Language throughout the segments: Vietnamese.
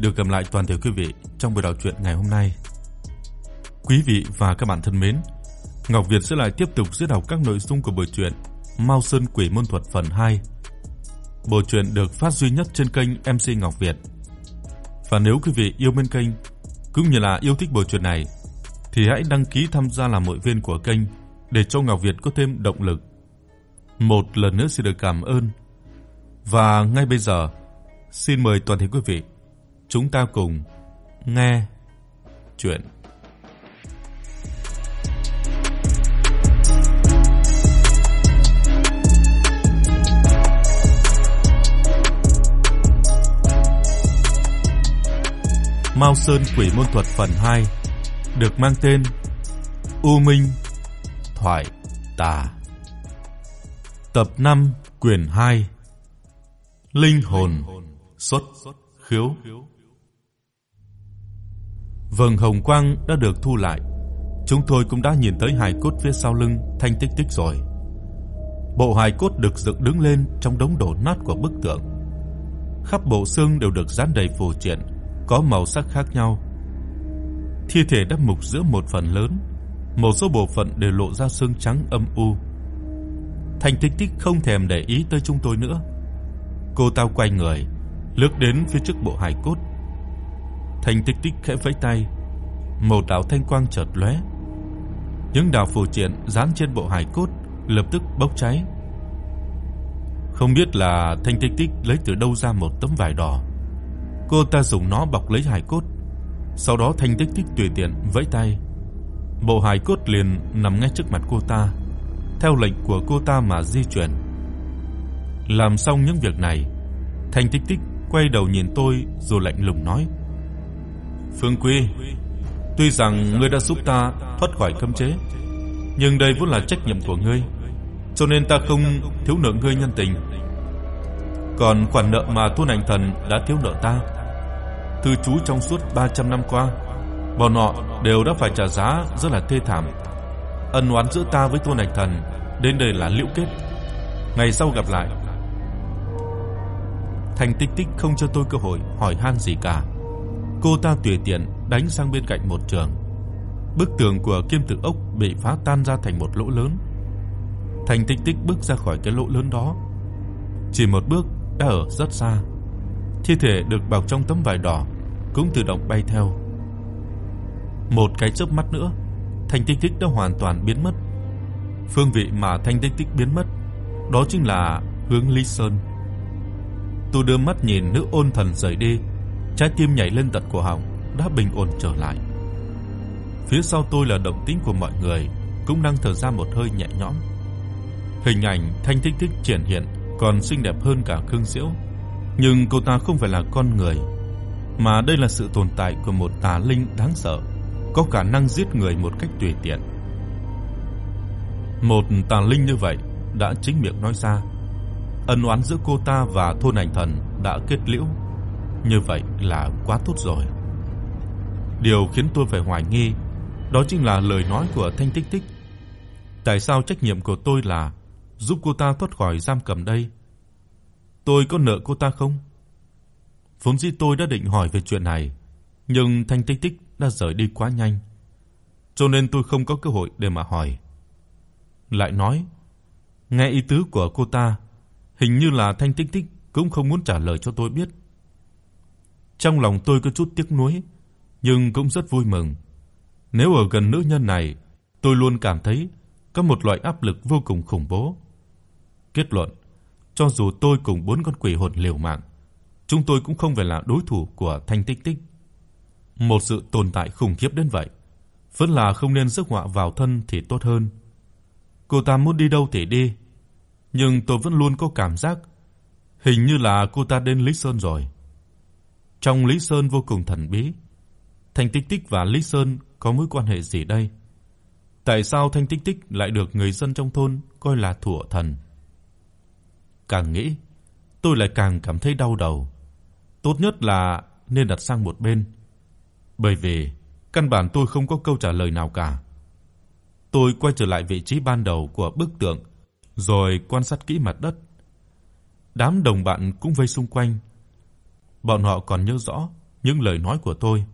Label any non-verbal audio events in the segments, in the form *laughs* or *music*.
Được gặp lại toàn thể quý vị trong buổi đọc truyện ngày hôm nay. Quý vị và các bạn thân mến, Ngọc Việt sẽ lại tiếp tục diễn đọc các nội dung của buổi truyện Mao Sơn Quỷ môn thuật phần 2. Bộ truyện được phát duy nhất trên kênh MC Ngọc Việt. Và nếu quý vị yêu mến kênh cũng như là yêu thích bộ truyện này thì hãy đăng ký tham gia làm hội viên của kênh để cho Ngọc Việt có thêm động lực. Một lần nữa xin được cảm ơn. Và ngay bây giờ, xin mời toàn thể quý vị chúng ta cùng nghe chuyện Mao Sơn Quỷ môn thuật phần 2 được mang tên U Minh Thoại Tà. Tập 5, quyển 2. Linh hồn xuất khiếu. Vầng hồng quang đã được thu lại. Chúng tôi cũng đã nhìn thấy hài cốt phía sau lưng Thanh Tích Tích rồi. Bộ hài cốt được dựng đứng lên trong đống đổ nát của bức tượng. Khắp bộ xương đều được dán đầy phù triện có màu sắc khác nhau. Thi thể đã mục giữa một phần lớn, một số bộ phận đều lộ ra xương trắng âm u. Thanh Tích Tích không thèm để ý tới chúng tôi nữa. Cô ta quay người, lướt đến phía trước bộ hài cốt. Thanh Tích Tích khẽ vẫy tay, một đạo thanh quang chợt lóe. Những đạo phù triện dán trên bộ hài cốt lập tức bốc cháy. Không biết là Thanh Tích Tích lấy từ đâu ra một tấm vải đỏ. Cô ta dùng nó bọc lấy hài cốt, sau đó Thanh Tích Tích tùy tiện vẫy tay. Bộ hài cốt liền nằm ngay trước mặt cô ta, theo lệnh của cô ta mà di chuyển. Làm xong những việc này, Thanh Tích Tích quay đầu nhìn tôi rồi lạnh lùng nói: "Phương Quy, tuy rằng ngươi đã giúp ta thoát khỏi cấm chế, nhưng đây vốn là trách nhiệm của ngươi, cho nên ta không thiếu nợ ngươi nhân tình. Còn khoản nợ mà Tu Ảnh Thần đã thiếu nợ ta, thư chú trong suốt 300 năm qua, bọn họ đều đã phải trả giá rất là thê thảm. Ân oán giữa ta với Tu Ảnh Thần đến đây là liễu kết. Ngày sau gặp lại. Thành Tích Tích không cho tôi cơ hội hỏi han gì cả. Cô ta tùy tiện đánh sang bên cạnh một trường. Bức tường của kim tự ốc bị phá tan ra thành một lỗ lớn. Thành Tích Tích bước ra khỏi cái lỗ lớn đó. Chỉ một bước đã ở rất xa. Thi thể được bọc trong tấm vải đỏ cũng tự động bay theo. Một cái chớp mắt nữa, Thanh Tích Tích đã hoàn toàn biến mất. Phương vị mà Thanh Tích Tích biến mất, đó chính là hướng ly Sơn. Tôi đưa mắt nhìn nữ ôn thần rời đi, trái tim nhảy lên tận cổ họng, đã bình ổn trở lại. Phía sau tôi là động tĩnh của mọi người, cũng đang thở ra một hơi nhẹ nhõm. Hình ảnh Thanh Tích Tích triển hiện còn xinh đẹp hơn cả Khương Diễu, nhưng cô ta không phải là con người, mà đây là sự tồn tại của một tà linh đáng sợ, có khả năng giết người một cách tùy tiện. Một tà linh như vậy đã chính miệng nói ra, ân oán giữa cô ta và thôn ảnh thần đã kết liễu. Như vậy là quá tốt rồi. Điều khiến tôi phải hoài nghi đó chính là lời nói của Thanh Tích Tích. Tại sao trách nhiệm của tôi là giúp cô ta thoát khỏi giam cầm đây? Tôi có nợ cô ta không? Vốn dĩ tôi đã định hỏi về chuyện này, nhưng Thanh Tích Tích đã rời đi quá nhanh, cho nên tôi không có cơ hội để mà hỏi. Lại nói, nghe ý tứ của cô ta, hình như là Thanh Tích Tích cũng không muốn trả lời cho tôi biết. Trong lòng tôi có chút tiếc nuối, nhưng cũng rất vui mừng. Nếu ở gần nữ nhân này, tôi luôn cảm thấy có một loại áp lực vô cùng khủng bố. Kết luận, cho dù tôi cùng bốn con quỷ hồn liều mạng, chúng tôi cũng không phải là đối thủ của Thanh Tích Tích. Một sự tồn tại khủng khiếp đến vậy, vẫn là không nên rước họa vào thân thì tốt hơn. Cô ta muốn đi đâu thì đi, nhưng tôi vẫn luôn có cảm giác hình như là cô ta đến Lý Sơn rồi. Trong Lý Sơn vô cùng thần bí, Thanh Tích Tích và Lý Sơn có mối quan hệ gì đây? Tại sao Thanh Tích Tích lại được người dân trong thôn coi là thủa thần? Càng nghĩ, tôi lại càng cảm thấy đau đầu. Tốt nhất là nên đặt sang một bên. Bởi vì căn bản tôi không có câu trả lời nào cả. Tôi quay trở lại vị trí ban đầu của bức tượng, rồi quan sát kỹ mặt đất. Đám đồng bạn cũng vây xung quanh bọn họ còn nhớ rõ những lời nói của tôi.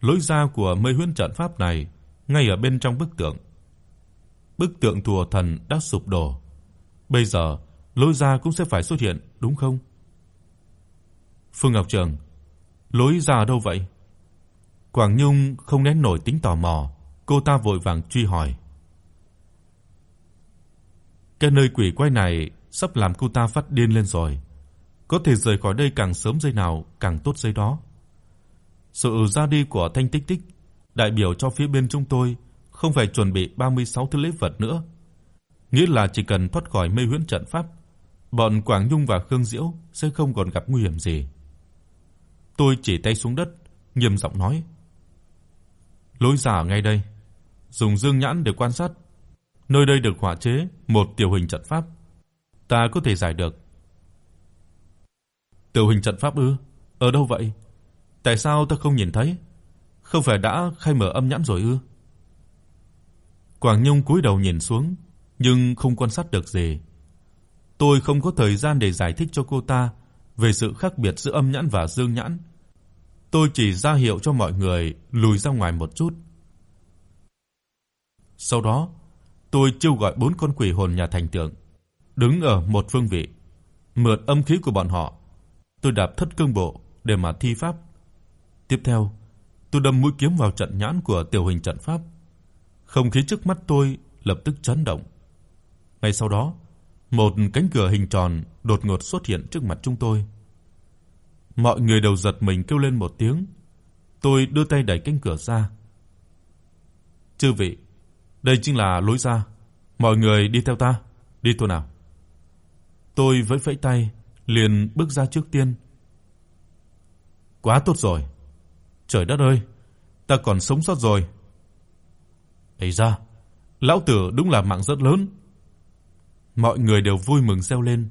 Lối ra của mây huyễn trận pháp này ngay ở bên trong bức tượng. Bức tượng thùa thần đã sụp đổ. Bây giờ, lối ra cũng sẽ phải xuất hiện, đúng không? Phương Ngọc Trường, lối ra ở đâu vậy? Quảng Nhung không nén nổi tính tò mò, cô ta vội vàng truy hỏi. Cái nơi quỷ quái này sắp làm cô ta phát điên lên rồi. Có thể rời khỏi đây càng sớm giây nào càng tốt giây đó. Sự ra đi của Thanh Tích Tích đại biểu cho phía bên chúng tôi không phải chuẩn bị 36 thứ lễ vật nữa. Nghĩa là chỉ cần thoát khỏi mê huyễn trận pháp, bọn Quảng Nhung và Khương Diễu sẽ không còn gặp nguy hiểm gì. Tôi chỉ tay xuống đất, nghiêm giọng nói: "Lối ra ở ngay đây, dùng dương nhãn để quan sát. Nơi đây được họa chế một tiểu hình trận pháp, ta có thể giải được." Tiểu hình trận pháp ư? Ở đâu vậy? Tại sao ta không nhìn thấy? Không phải đã khai mở âm nhãn rồi ư? Quảng Nhung cúi đầu nhìn xuống, nhưng không quan sát được gì. Tôi không có thời gian để giải thích cho cô ta về sự khác biệt giữa âm nhãn và dương nhãn. Tôi chỉ ra hiệu cho mọi người lùi ra ngoài một chút. Sau đó, tôi kêu gọi bốn con quỷ hồn nhà thành tượng đứng ở một phương vị, mượn âm khí của bọn họ. Tôi đạp thất cương bộ để mà thi pháp. Tiếp theo, tôi đâm mũi kiếm vào trận nhãn của tiểu hình trận pháp. Không khí trước mắt tôi lập tức chấn động. Ngay sau đó, một cánh cửa hình tròn đột ngột xuất hiện trước mặt chúng tôi. Mọi người đều giật mình kêu lên một tiếng. Tôi đưa tay đẩy cánh cửa ra. "Chư vị, đây chính là lối ra, mọi người đi theo ta, đi thôi nào." Tôi vẫy vẫy tay, liền bước ra trước tiên. Quá tốt rồi. Trời đất ơi, ta còn sống sót rồi. Ấy ra, lão tử đúng là mạng rất lớn. Mọi người đều vui mừng reo lên,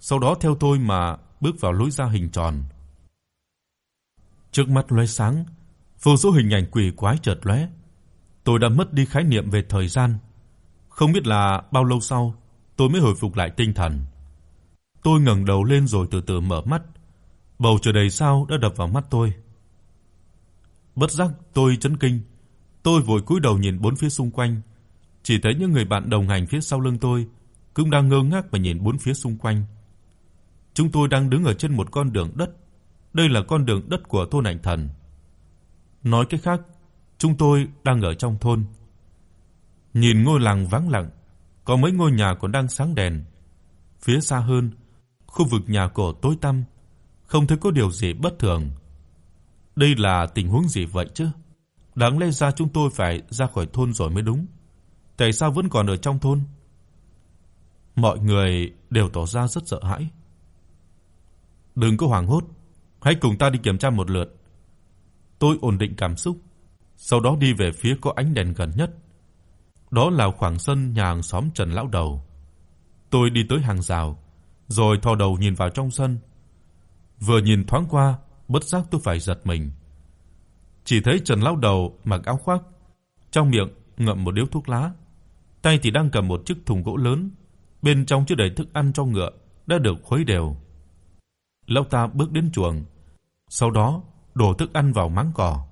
sau đó theo tôi mà bước vào lối ra hình tròn. Trước mắt lóe sáng, vô số hình ảnh quỷ quái chợt lóe. Tôi đã mất đi khái niệm về thời gian. Không biết là bao lâu sau, tôi mới hồi phục lại tinh thần. Tôi ngẩng đầu lên rồi từ từ mở mắt. Bầu trời đầy sao đã đập vào mắt tôi. Bất giác tôi chấn kinh, tôi vội cúi đầu nhìn bốn phía xung quanh, chỉ thấy những người bạn đồng hành phía sau lưng tôi cũng đang ngơ ngác mà nhìn bốn phía xung quanh. Chúng tôi đang đứng ở trên một con đường đất. Đây là con đường đất của thôn Ảnh Thần. Nói cách khác, chúng tôi đang ở trong thôn. Nhìn ngôi làng vắng lặng, có mấy ngôi nhà còn đang sáng đèn. Phía xa hơn, khu vực nhà cổ tối tăm, không thấy có điều gì bất thường. Đây là tình huống gì vậy chứ? Đáng lẽ ra chúng tôi phải ra khỏi thôn rồi mới đúng. Tại sao vẫn còn ở trong thôn? Mọi người đều tỏ ra rất sợ hãi. Đừng có hoảng hốt, hãy cùng ta đi kiểm tra một lượt. Tôi ổn định cảm xúc, sau đó đi về phía có ánh đèn gần nhất. Đó là khoảng sân nhà hàng xóm Trần lão đầu. Tôi đi tới hàng rào, rồi thò đầu nhìn vào trong sân. Vừa nhìn thoáng qua, bất giác tôi phải giật mình. Chỉ thấy Trần lão đầu mặc áo khoác, trong miệng ngậm một điếu thuốc lá, tay thì đang cầm một chiếc thùng gỗ lớn, bên trong chứa đầy thức ăn cho ngựa đã được khuấy đều. Lão ta bước đến chuồng, sau đó đổ thức ăn vào máng cỏ.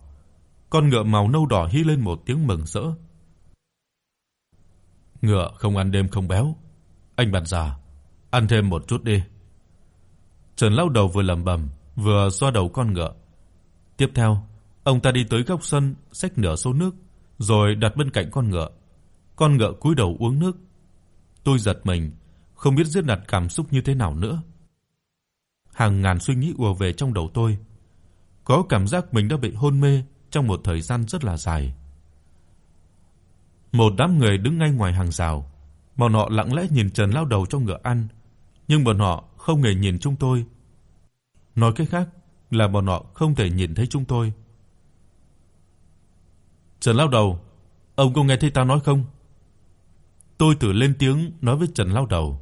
Con ngựa màu nâu đỏ hí lên một tiếng mừng rỡ. Ngựa không ăn đêm không béo, anh bạn già, ăn thêm một chút đi. Trần lão đầu vừa lẩm bẩm, vừa xoa đầu con ngựa. Tiếp theo, ông ta đi tới góc sân, xách nửa số nước, rồi đặt bên cạnh con ngựa. Con ngựa cúi đầu uống nước. Tôi giật mình, không biết diễn đạt cảm xúc như thế nào nữa. Hàng ngàn suy nghĩ ùa về trong đầu tôi. Có cảm giác mình đã bị hôn mê trong một thời gian rất là dài. Một đám người đứng ngay ngoài hàng rào, bọn họ lặng lẽ nhìn Trần lão đầu trong ngựa ăn, nhưng bọn họ không hề nhìn chúng tôi. Nói cách khác là bọn họ không thể nhìn thấy chúng tôi. Trần Lao đầu, ông có nghe thấy ta nói không? Tôi thử lên tiếng nói với Trần Lao đầu,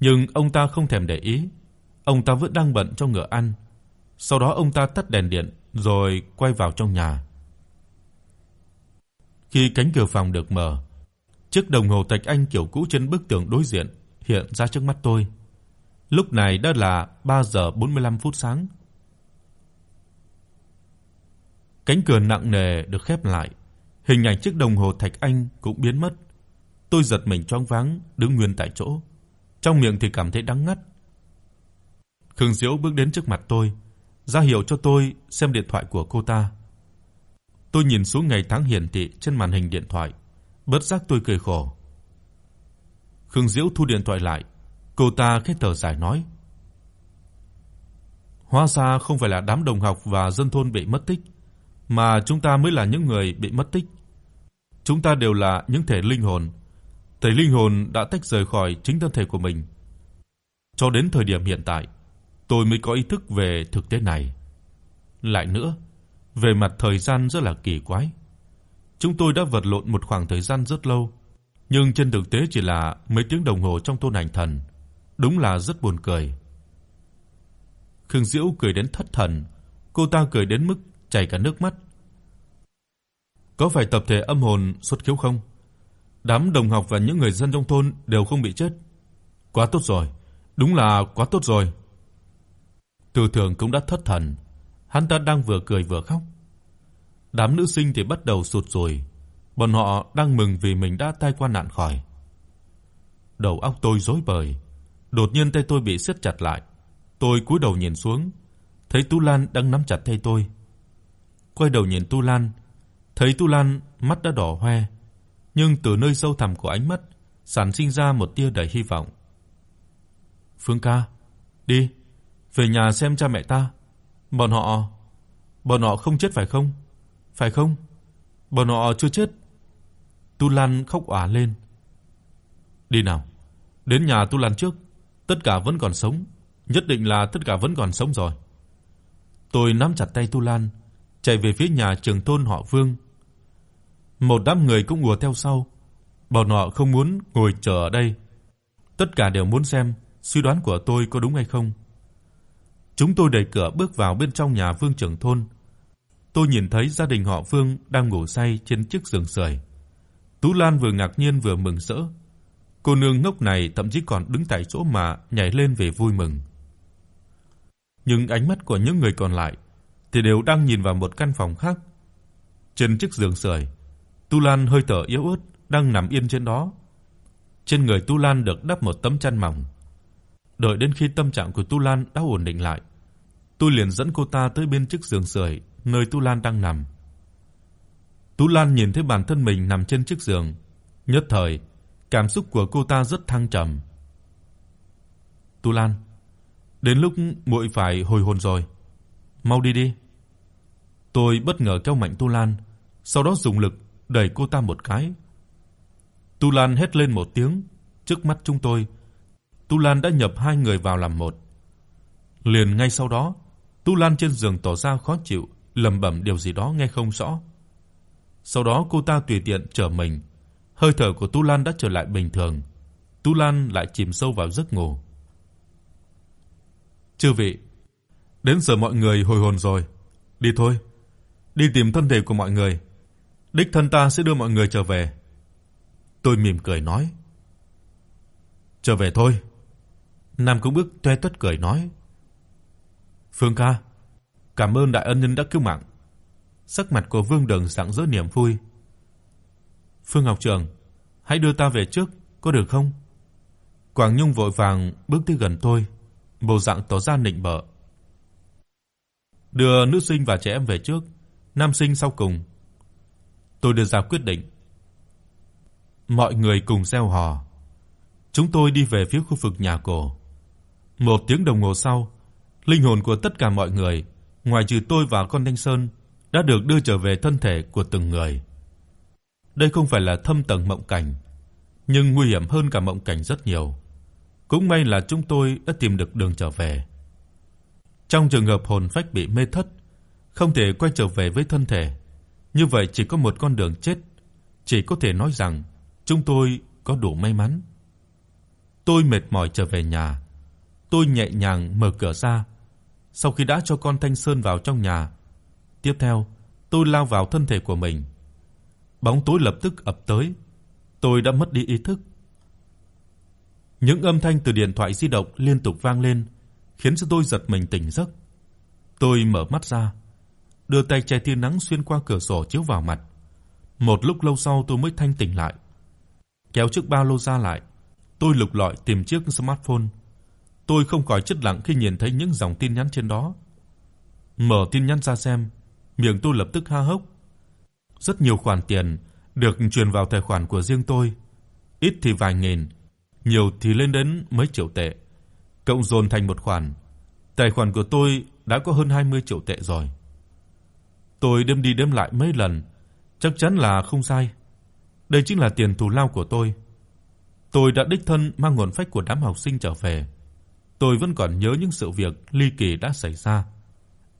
nhưng ông ta không thèm để ý. Ông ta vẫn đang bận trong ngựa ăn. Sau đó ông ta tắt đèn điện rồi quay vào trong nhà. Khi cánh cửa phòng được mở, chiếc đồng hồ Tạch Anh kiểu cũ trên bức tường đối diện hiện ra trước mắt tôi. Lúc này đã là 3 giờ 45 phút sáng. Cánh cửa nặng nề được khép lại, hình ảnh chiếc đồng hồ thạch anh cũng biến mất. Tôi giật mình choáng váng, đứng nguyên tại chỗ, trong miệng thì cảm thấy đắng ngắt. Khương Diễu bước đến trước mặt tôi, ra hiệu cho tôi xem điện thoại của cô ta. Tôi nhìn xuống ngày tháng hiển thị trên màn hình điện thoại, bất giác tôi cười khổ. Khương Diễu thu điện thoại lại, cô ta khẽ thở dài nói: Hóa ra không phải là đám đồng học và dân thôn bị mất tích, mà chúng ta mới là những người bị mất tích. Chúng ta đều là những thể linh hồn. Thể linh hồn đã tách rời khỏi chính thân thể của mình. Cho đến thời điểm hiện tại, tôi mới có ý thức về thực tế này. Lại nữa, về mặt thời gian rất là kỳ quái. Chúng tôi đã vật lộn một khoảng thời gian rất lâu, nhưng trên thực tế chỉ là mấy tiếng đồng hồ trong tôn ảnh thần. Đúng là rất buồn cười. Khương Diễu cười đến thất thần, cô ta cười đến mức chảy cả nước mắt. Có phải tập thể âm hồn xuất khiếu không? Đám đồng học và những người dân trong thôn đều không bị chết. Quá tốt rồi, đúng là quá tốt rồi. Từ Thường cũng đã thất thần, hắn ta đang vừa cười vừa khóc. Đám nữ sinh thì bắt đầu sụt sùi, bọn họ đang mừng vì mình đã tai qua nạn khỏi. Đầu óc tôi rối bời, đột nhiên tay tôi bị siết chặt lại. Tôi cúi đầu nhìn xuống, thấy Tu Lan đang nắm chặt tay tôi. Quay đầu nhìn Tu Lan, thấy Tu Lan mắt đã đỏ hoe, nhưng từ nơi sâu thẳm của ánh mắt sản sinh ra một tia đầy hy vọng. "Phương ca, đi, về nhà xem cha mẹ ta. Bọn họ, bọn họ không chết phải không? Phải không? Bọn họ chưa chết." Tu Lan khóc òa lên. "Đi nào, đến nhà Tu Lan trước, tất cả vẫn còn sống." nhất định là tất cả vẫn còn sống rồi. Tôi nắm chặt tay Tu Lan, chạy về phía nhà trưởng thôn họ Vương. Một đám người cũng ùa theo sau, bọn họ không muốn ngồi chờ ở đây. Tất cả đều muốn xem suy đoán của tôi có đúng hay không. Chúng tôi đẩy cửa bước vào bên trong nhà Vương trưởng thôn. Tôi nhìn thấy gia đình họ Vương đang ngủ say trên chiếc giường sưởi. Tú Lan vừa ngạc nhiên vừa mừng rỡ. Cô nương ngốc này thậm chí còn đứng tại chỗ mà nhảy lên về vui mừng nhưng ánh mắt của những người còn lại thì đều đang nhìn vào một căn phòng khác. Trên chiếc giường sưởi, Tu Lan hơi thở yếu ớt đang nằm yên trên đó. Trên người Tu Lan được đắp một tấm chăn mỏng. Đợi đến khi tâm trạng của Tu Lan đã ổn định lại, tôi liền dẫn cô ta tới bên chiếc giường sưởi nơi Tu Lan đang nằm. Tu Lan nhìn thấy bản thân mình nằm trên chiếc giường, nhất thời, cảm xúc của cô ta rất thăng trầm. Tu Lan, Đến lúc muội phải hồi hồn rồi. Mau đi đi." Tôi bất ngờ kéo mạnh Tu Lan, sau đó dùng lực đẩy cô ta một cái. Tu Lan hét lên một tiếng, trước mắt chúng tôi, Tu Lan đã nhập hai người vào làm một. Liền ngay sau đó, Tu Lan trên giường tỏ ra khó chịu, lẩm bẩm điều gì đó nghe không rõ. Sau đó cô ta tùy tiện trở mình, hơi thở của Tu Lan đã trở lại bình thường. Tu Lan lại chìm sâu vào giấc ngủ. Chư vị, đến giờ mọi người hồi hồn rồi, đi thôi. Đi tìm thân thể của mọi người. Đích thân ta sẽ đưa mọi người trở về." Tôi mỉm cười nói. "Trở về thôi." Nam cũng bước toe toét cười nói. "Phương ca, cảm ơn đại ân nhân đã cứu mạng." Sắc mặt của Vương Đường rạng rỡ niềm vui. "Phương học trưởng, hãy đưa ta về trước, có được không?" Quảng Nhung vội vàng bước tới gần tôi bộ dạng tỏ ra nịnh bợ. Đưa nữ sinh và trẻ em về trước, nam sinh sau cùng. Tôi đưa ra quyết định. Mọi người cùng reo hò. Chúng tôi đi về phía khu vực nhà cổ. Một tiếng đồng hồ sau, linh hồn của tất cả mọi người, ngoài trừ tôi và con Thanh Sơn, đã được đưa trở về thân thể của từng người. Đây không phải là thâm tầng mộng cảnh, nhưng nguy hiểm hơn cả mộng cảnh rất nhiều. Cũng may là chúng tôi đã tìm được đường trở về. Trong trường hợp hồn phách bị mê thất, không thể quay trở về với thân thể, như vậy chỉ có một con đường chết, chỉ có thể nói rằng chúng tôi có đủ may mắn. Tôi mệt mỏi trở về nhà, tôi nhẹ nhàng mở cửa ra. Sau khi đã cho con Thanh Sơn vào trong nhà, tiếp theo, tôi lao vào thân thể của mình. Bóng tối lập tức ập tới, tôi đã mất đi ý thức. Những âm thanh từ điện thoại di động liên tục vang lên, khiến cho tôi giật mình tỉnh giấc. Tôi mở mắt ra, đưa tay che tia nắng xuyên qua cửa sổ chiếu vào mặt. Một lúc lâu sau tôi mới thanh tỉnh lại. Kéo chiếc ba lô ra lại, tôi lục lọi tìm chiếc smartphone. Tôi không khỏi chất lặng khi nhìn thấy những dòng tin nhắn trên đó. Mở tin nhắn ra xem, miệng tôi lập tức há hốc. Rất nhiều khoản tiền được chuyển vào tài khoản của riêng tôi, ít thì vài nghìn, nhiều thì lên đến mấy triệu tệ. Cộng dồn thành một khoản, tài khoản của tôi đã có hơn 20 triệu tệ rồi. Tôi đếm đi đếm lại mấy lần, chắc chắn là không sai. Đây chính là tiền thù lao của tôi. Tôi đã đích thân mang nguồn phách của đám học sinh trở về. Tôi vẫn còn nhớ những sự việc ly kỳ đã xảy ra.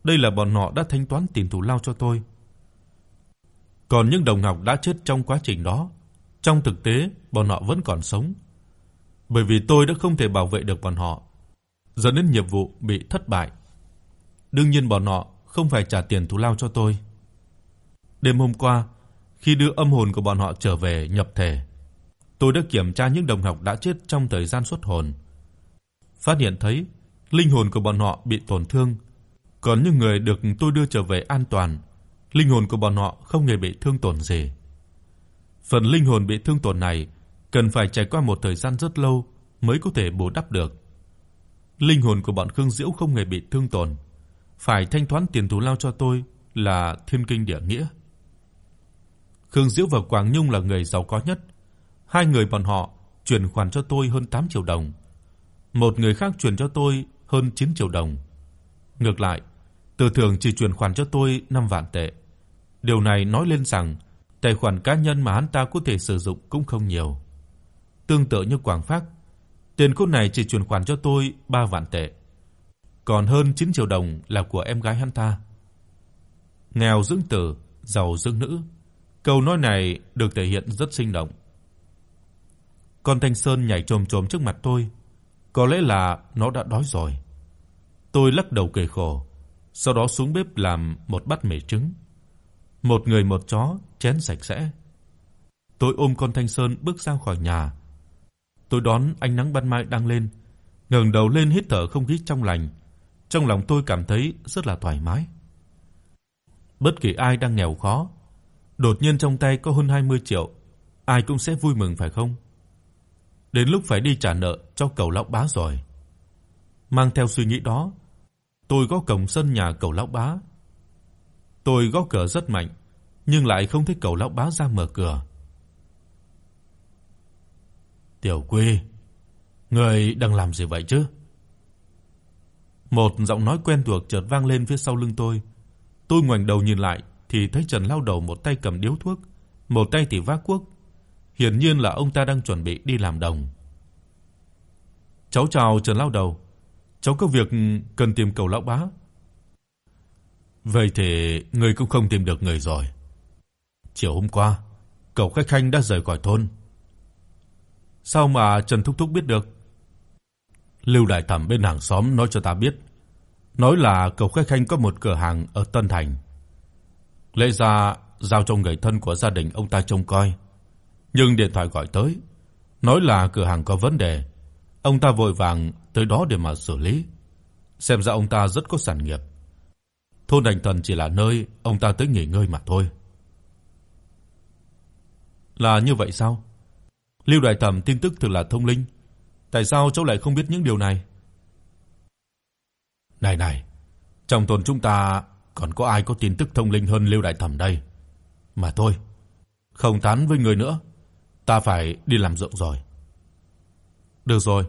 Đây là bọn họ đã thanh toán tiền thù lao cho tôi. Còn những đồng học đã chết trong quá trình đó, trong thực tế bọn họ vẫn còn sống. Bởi vì tôi đã không thể bảo vệ được bọn họ, dẫn đến nhiệm vụ bị thất bại. Đương nhiên bọn họ không phải trả tiền thù lao cho tôi. Đêm hôm qua, khi đưa âm hồn của bọn họ trở về nhập thể, tôi đã kiểm tra những đồng học đã chết trong thời gian xuất hồn. Phát hiện thấy linh hồn của bọn họ bị tổn thương, còn những người được tôi đưa trở về an toàn, linh hồn của bọn họ không hề bị thương tổn gì. Phần linh hồn bị thương tổn này cần phải trải qua một thời gian rất lâu mới có thể bù đắp được. Linh hồn của bọn Khương Diễu không hề bị thương tổn, phải thanh toán tiền thù lao cho tôi là thiên kinh địa nghĩa. Khương Diễu và Quảng Nhung là người giàu có nhất, hai người bọn họ chuyển khoản cho tôi hơn 8 triệu đồng. Một người khác chuyển cho tôi hơn 9 triệu đồng. Ngược lại, Từ Thường chỉ chuyển khoản cho tôi 5 vạn tệ. Điều này nói lên rằng tài khoản cá nhân mà hắn ta có thể sử dụng cũng không nhiều. Tương tự như Quảng Phác, tiền cốt này chỉ chuyển khoản cho tôi 3 vạn tệ, còn hơn 9 triệu đồng là của em gái hắn ta. Nghèo dưỡng tử, giàu dưỡng nữ. Câu nói này được thể hiện rất sinh động. Con Thanh Sơn nhảy chồm chồm trước mặt tôi, có lẽ là nó đã đói rồi. Tôi lắc đầu cười khổ, sau đó xuống bếp làm một bát mì trứng. Một người một chó, chén sạch sẽ. Tôi ôm con Thanh Sơn bước ra khỏi nhà. Tôi đón ánh nắng ban mai đang lên, ngẩng đầu lên hít thở không khí trong lành. Trong lòng tôi cảm thấy rất là thoải mái. Bất kỳ ai đang nghèo khó, đột nhiên trong tay có hơn 20 triệu, ai cũng sẽ vui mừng phải không? Đến lúc phải đi trả nợ cho cậu lão bá rồi. Mang theo suy nghĩ đó, tôi có cổng sân nhà cậu lão bá. Tôi gõ cửa rất mạnh, nhưng lại không thấy cậu lão bá ra mở cửa. "Tiểu Quy, ngươi đang làm gì vậy chứ?" Một giọng nói quen thuộc chợt vang lên phía sau lưng tôi. Tôi ngoảnh đầu nhìn lại thì thấy Trần Lao Đầu một tay cầm điếu thuốc, một tay thì vác cuốc. Hiển nhiên là ông ta đang chuẩn bị đi làm đồng. "Cháu chào Trần Lao Đầu, cháu có việc cần tìm cầu lão bá." "Vậy thì ngươi cũng không tìm được người rồi." Chiều hôm qua, cậu khách khanh đã rời khỏi thôn. Sao mà Trần Thúc Thúc biết được? Lưu đại thẩm bên hàng xóm nói cho ta biết, nói là cậu khách khanh có một cửa hàng ở Tân Thành. Lẽ ra giao cho người thân của gia đình ông ta trông coi, nhưng điện thoại gọi tới, nói là cửa hàng có vấn đề. Ông ta vội vàng tới đó để mà xử lý. Xem ra ông ta rất có sản nghiệp. Thôn đành Thần chỉ là nơi ông ta tới nghỉ ngơi mà thôi. Là như vậy sao? Lưu Đại Thẩm tin tức thực là thông linh, tại sao cháu lại không biết những điều này? Này này, trong thôn chúng ta còn có ai có tin tức thông linh hơn Lưu Đại Thẩm đây? Mà thôi, không tán với người nữa, ta phải đi làm ruộng rồi. Được rồi,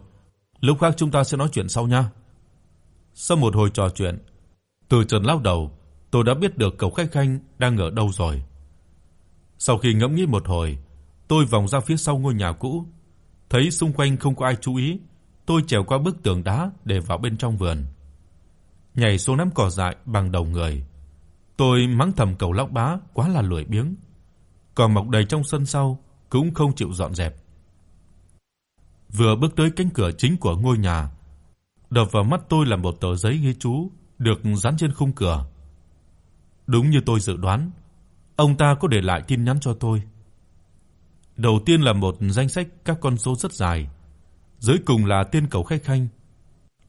lúc khác chúng ta sẽ nói chuyện sau nha. Sau một hồi trò chuyện, từ Trần lao đầu, tôi đã biết được cậu khách khanh đang ở đâu rồi. Sau khi ngẫm nghĩ một hồi, tôi vòng ra phía sau ngôi nhà cũ, thấy xung quanh không có ai chú ý, tôi trèo qua bức tường đá để vào bên trong vườn. Nhảy xuống nắm cỏ dại bằng đầu người. Tôi mắng thầm cầu lão bá quá là lười biếng. Còn mọc đầy trong sân sau cũng không chịu dọn dẹp. Vừa bước tới cánh cửa chính của ngôi nhà, đập vào mắt tôi là một tờ giấy ghi chú được dán trên khung cửa. Đúng như tôi dự đoán, ông ta có để lại tin nhắn cho tôi. Đầu tiên là một danh sách các con số rất dài, dưới cùng là tên cậu khách khanh.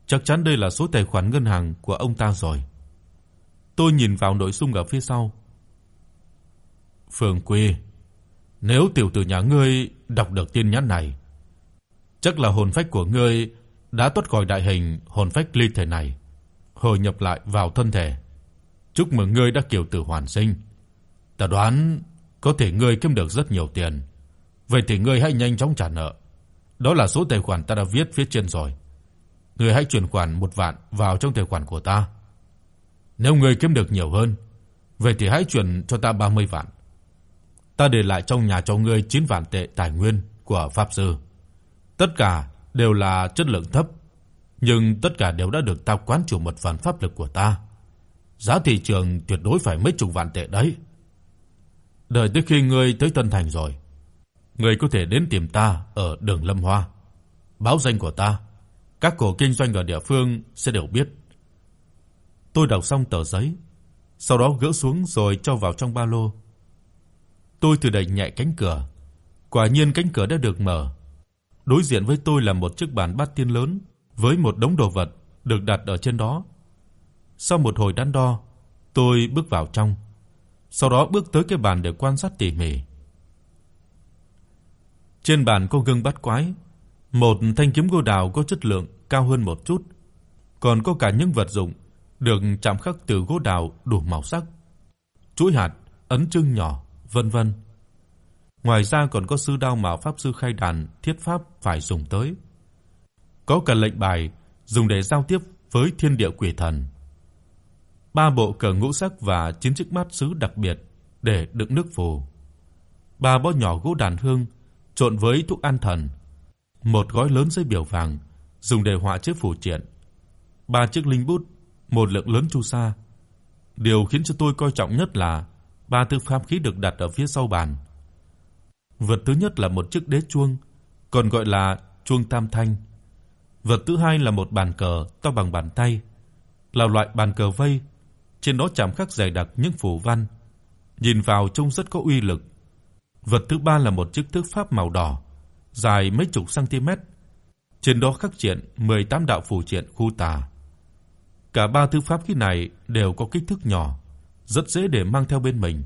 Chắc chắn đây là số tài khoản ngân hàng của ông ta rồi. Tôi nhìn vào nội dung ở phía sau. Phương Quy, nếu tiểu tử nhà ngươi đọc được tin nhắn này, chắc là hồn phách của ngươi đã thoát khỏi đại hình hồn phách ly thể này, hồi nhập lại vào thân thể. Chúc mừng ngươi đã kiều tử hoàn sinh. Ta đoán có thể ngươi kiếm được rất nhiều tiền. Vậy thì ngươi hãy nhanh chóng trả nợ. Đó là số tài khoản ta đã viết phía trên rồi. Ngươi hãy chuyển khoản 1 vạn vào trong tài khoản của ta. Nếu ngươi kiếm được nhiều hơn, vậy thì hãy chuyển cho ta 30 vạn. Ta để lại trong nhà cho ngươi 9 vạn tệ tài nguyên của pháp sư. Tất cả đều là chất lượng thấp, nhưng tất cả đều đã được ta quán chủ một phần pháp lực của ta. Giá thị trường tuyệt đối phải mấy chục vạn tệ đấy. Đợi tới khi ngươi tới Tân Thành rồi, ngươi có thể đến tìm ta ở đường Lâm Hoa. Báo danh của ta, các cổ kinh doanh ở địa phương sẽ đều biết. Tôi đọc xong tờ giấy, sau đó gỡ xuống rồi cho vào trong ba lô. Tôi thử đẩy nhẹ cánh cửa. Quả nhiên cánh cửa đã được mở. Đối diện với tôi là một chiếc bàn bát tiên lớn với một đống đồ vật được đặt ở trên đó. Sau một hồi đắn đo, tôi bước vào trong, sau đó bước tới cái bàn để quan sát tỉ mỉ. Trên bàn có gương bát quái, một thanh kiếm gỗ đào có chất lượng cao hơn một chút, còn có cả những vật dụng được chạm khắc từ gỗ đào đủ màu sắc. Chuỗi hạt, ấn trưng nhỏ, vân vân. Ngoài ra còn có sư đao mà pháp sư khai đàn thiết pháp phải dùng tới. Có cả lệnh bài dùng để giao tiếp với thiên địa quỷ thần. Ba bộ cờ ngũ sắc và chín chiếc bát sứ đặc biệt để đựng nước phù. Ba bó nhỏ gỗ đàn hương trộn với thuốc an thần. Một gói lớn giấy biểu vàng dùng để họa chiếc phù triện. Ba chiếc linh bút, một lượng lớn chu sa. Điều khiến cho tôi coi trọng nhất là ba thứ pháp khí được đặt ở phía sau bàn. Vật thứ nhất là một chiếc đế chuông, còn gọi là chuông tam thanh. Vật thứ hai là một bàn cờ to bằng bàn tay, là loại bàn cờ vây, trên đó chạm khắc dày đặc những phù văn, nhìn vào trông rất có uy lực. Vật thứ ba là một chiếc thước pháp màu đỏ, dài mấy chục cm. Trên đó khắc triển 18 đạo phù triện khu tà. Cả ba thứ pháp khí này đều có kích thước nhỏ, rất dễ để mang theo bên mình.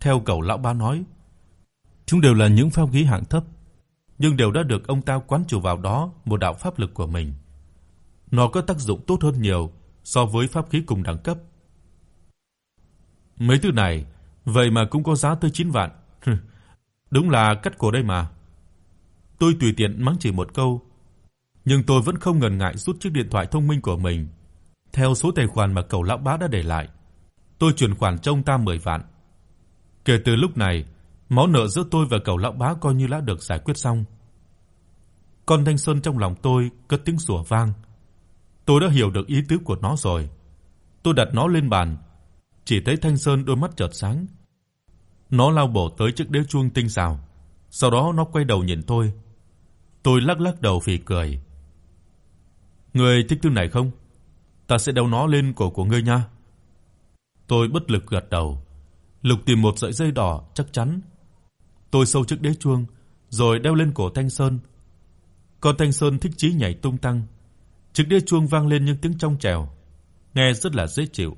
Theo cậu lão ba nói, chúng đều là những pháp khí hạng thấp, nhưng đều đã được ông ta quán chủ vào đó một đạo pháp lực của mình. Nó có tác dụng tốt hơn nhiều so với pháp khí cùng đẳng cấp. Mấy thứ này vậy mà cũng có giá tới 9 vạn. *laughs* Đúng là cắt cổ đây mà. Tôi tùy tiện mắng chỉ một câu, nhưng tôi vẫn không ngần ngại rút chiếc điện thoại thông minh của mình theo số tài khoản mà cậu lão bá đã để lại. Tôi chuyển khoản cho ông ta 10 vạn. Kể từ lúc này, món nợ giữa tôi và cậu lão bá coi như đã được giải quyết xong. Con Thanh Sơn trong lòng tôi cất tiếng sủa vang. Tôi đã hiểu được ý tứ của nó rồi. Tôi đặt nó lên bàn, chỉ thấy Thanh Sơn đôi mắt chợt sáng. Nó lao bổ tới chiếc đế chuông tinh xảo, sau đó nó quay đầu nhìn tôi. Tôi lắc lắc đầu phì cười. "Ngươi thích thứ này không? Ta sẽ đeo nó lên cổ của ngươi nha." Tôi bất lực gật đầu. Lục tìm một sợi dây đỏ chắc chắn. Tôi sâu chiếc đế chuông rồi đeo lên cổ Thanh Sơn. Con Thanh Sơn thích chí nhảy tung tăng. Chiếc đế chuông vang lên những tiếng trong trẻo, nghe rất là dễ chịu.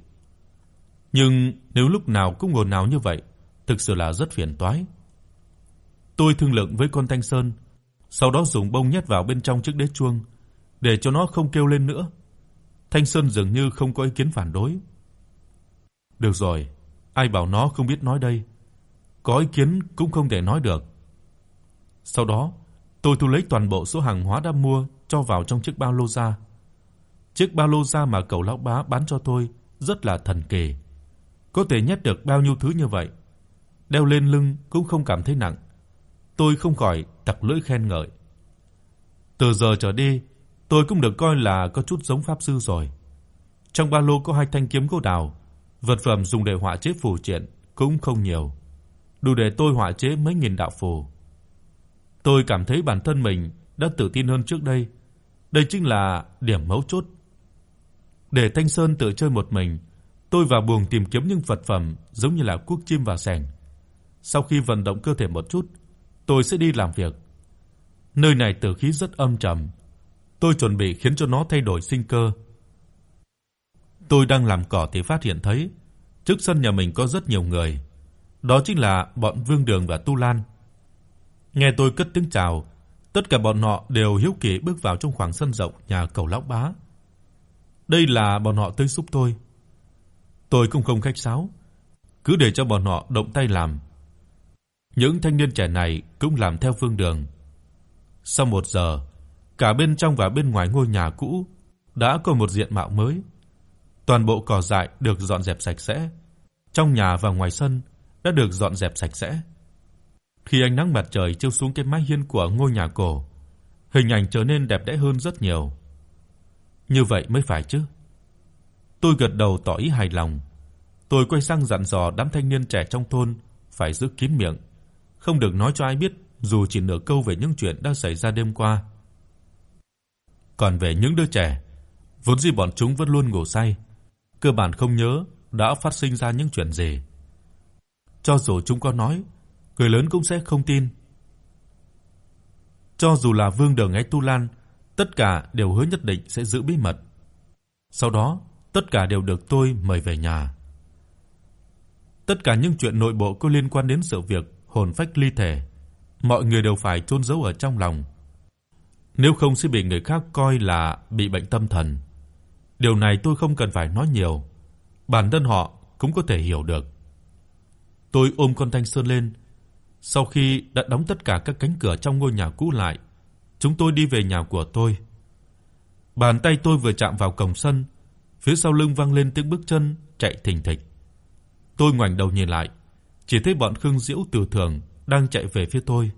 Nhưng nếu lúc nào cũng ồn ào như vậy, thực sự là rất phiền toái. Tôi thương lượng với con Thanh Sơn, sau đó dùng bông nhét vào bên trong chiếc đế chuông để cho nó không kêu lên nữa. Thanh Sơn dường như không có ý kiến phản đối. Được rồi, ai bảo nó không biết nói đây. Có ý kiến cũng không thể nói được. Sau đó, tôi thu lấy toàn bộ số hàng hóa đã mua cho vào trong chiếc ba lô da. Chiếc ba lô da mà cậu lão bá bán cho tôi rất là thần kỳ. Có thể nhét được bao nhiêu thứ như vậy. Đeo lên lưng cũng không cảm thấy nặng. Tôi không khỏi tặc lưỡi khen ngợi. Từ giờ trở đi, tôi cũng được coi là có chút giống pháp sư rồi. Trong ba lô có hai thanh kiếm gỗ đào, vật phẩm dùng để họa chế phù triện cũng không nhiều, đủ để tôi hỏa chế mấy nghìn đạo phù. Tôi cảm thấy bản thân mình đã tự tin hơn trước đây. Đây chính là điểm mấu chốt. Để Thanh Sơn tự chơi một mình, tôi vào buồng tìm kiếm những vật phẩm giống như là cuốc chim và sẻng. Sau khi vận động cơ thể một chút, tôi sẽ đi làm việc. Nơi này tử khí rất âm trầm, tôi chuẩn bị khiến cho nó thay đổi sinh cơ. Tôi đang làm cỏ thì phát hiện thấy trước sân nhà mình có rất nhiều người. Đó chính là bọn Vương Đường và Tu Lan. Nghe tôi cất tiếng chào, tất cả bọn họ đều hiếu kỳ bước vào trong khoảng sân rộng nhà cầu lão bá. Đây là bọn họ tới giúp tôi. Tôi cũng không khách sáo, cứ để cho bọn họ động tay làm. Những thanh niên trẻ này cũng làm theo vương đường. Sau một giờ, cả bên trong và bên ngoài ngôi nhà cũ đã có một diện mạo mới. Toàn bộ cỏ dại được dọn dẹp sạch sẽ, trong nhà và ngoài sân đã được dọn dẹp sạch sẽ. Khi ánh nắng mặt trời chiếu xuống cái mái hiên của ngôi nhà cổ, hình ảnh trở nên đẹp đẽ hơn rất nhiều. Như vậy mới phải chứ. Tôi gật đầu tỏ ý hài lòng. Tôi quay sang dặn dò đám thanh niên trẻ trong thôn phải giữ kín miệng, không được nói cho ai biết dù chỉ nửa câu về những chuyện đã xảy ra đêm qua. Còn về những đứa trẻ, vốn dĩ bọn chúng vẫn luôn ngủ say, cơ bản không nhớ đã phát sinh ra những chuyện gì. Cho dù chúng có nói, người lớn cũng sẽ không tin. Cho dù là Vương Đường hay Tu Lan, tất cả đều hứa nhất định sẽ giữ bí mật. Sau đó, tất cả đều được tôi mời về nhà. Tất cả những chuyện nội bộ có liên quan đến sự việc hồn phách ly thể, mọi người đều phải chôn giấu ở trong lòng. Nếu không sẽ bị người khác coi là bị bệnh tâm thần. Điều này tôi không cần phải nói nhiều, bản thân họ cũng có thể hiểu được. Tôi ôm con Thanh Sơn lên, sau khi đã đóng tất cả các cánh cửa trong ngôi nhà cũ lại, chúng tôi đi về nhà của tôi. Bàn tay tôi vừa chạm vào cổng sân, phía sau lưng vang lên tiếng bước chân chạy thình thịch. Tôi ngoảnh đầu nhìn lại, chỉ thấy bọn Khương Diễu Từ Thường đang chạy về phía tôi.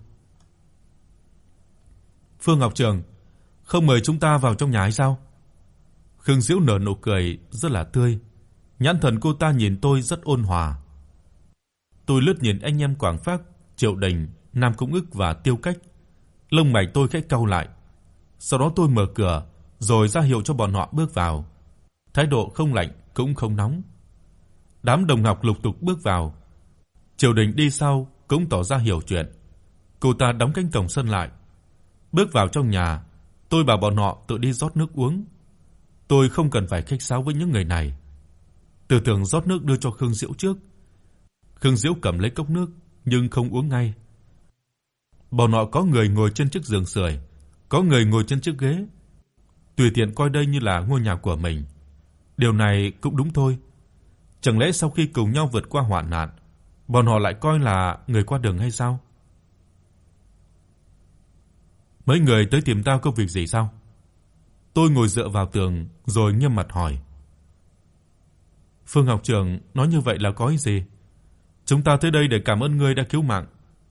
Phương Ngọc Trường, không mời chúng ta vào trong nhà hay sao? Khương Diễu nở nụ cười rất là tươi. Nhãn thần cô ta nhìn tôi rất ôn hòa. Tôi lướt nhìn anh em Quảng Phác, Triệu Đình, Nam Công Ức và Tiêu Cách. Lông mày tôi khẽ cau lại. Sau đó tôi mở cửa, rồi ra hiệu cho bọn họ bước vào. Thái độ không lạnh cũng không nóng. Đám đồng học lục tục bước vào. Triều Đình đi sau cũng tỏ ra hiểu chuyện. Cô ta đóng cánh cổng sân lại. Bước vào trong nhà, tôi bảo bọn họ tự đi rót nước uống. Tôi không cần phải khách sáo với những người này. Từ tưởng rót nước đưa cho Khương Diễu trước. Khương Diễu cầm lấy cốc nước nhưng không uống ngay. Bọn họ có người ngồi trên chiếc giường sưởi, có người ngồi trên chiếc ghế. Tùy tiện coi đây như là ngôi nhà của mình. Điều này cũng đúng thôi. Chẳng lẽ sau khi cùng nhau vượt qua hoạn nạn, bọn họ lại coi là người qua đường hay sao? Mấy người tới tìm tao có việc gì sao? Tôi ngồi dựa vào tường rồi nghiêm mặt hỏi. Phương học trưởng nói như vậy là có ý gì? Chúng ta tới đây để cảm ơn ngươi đã cứu mạng,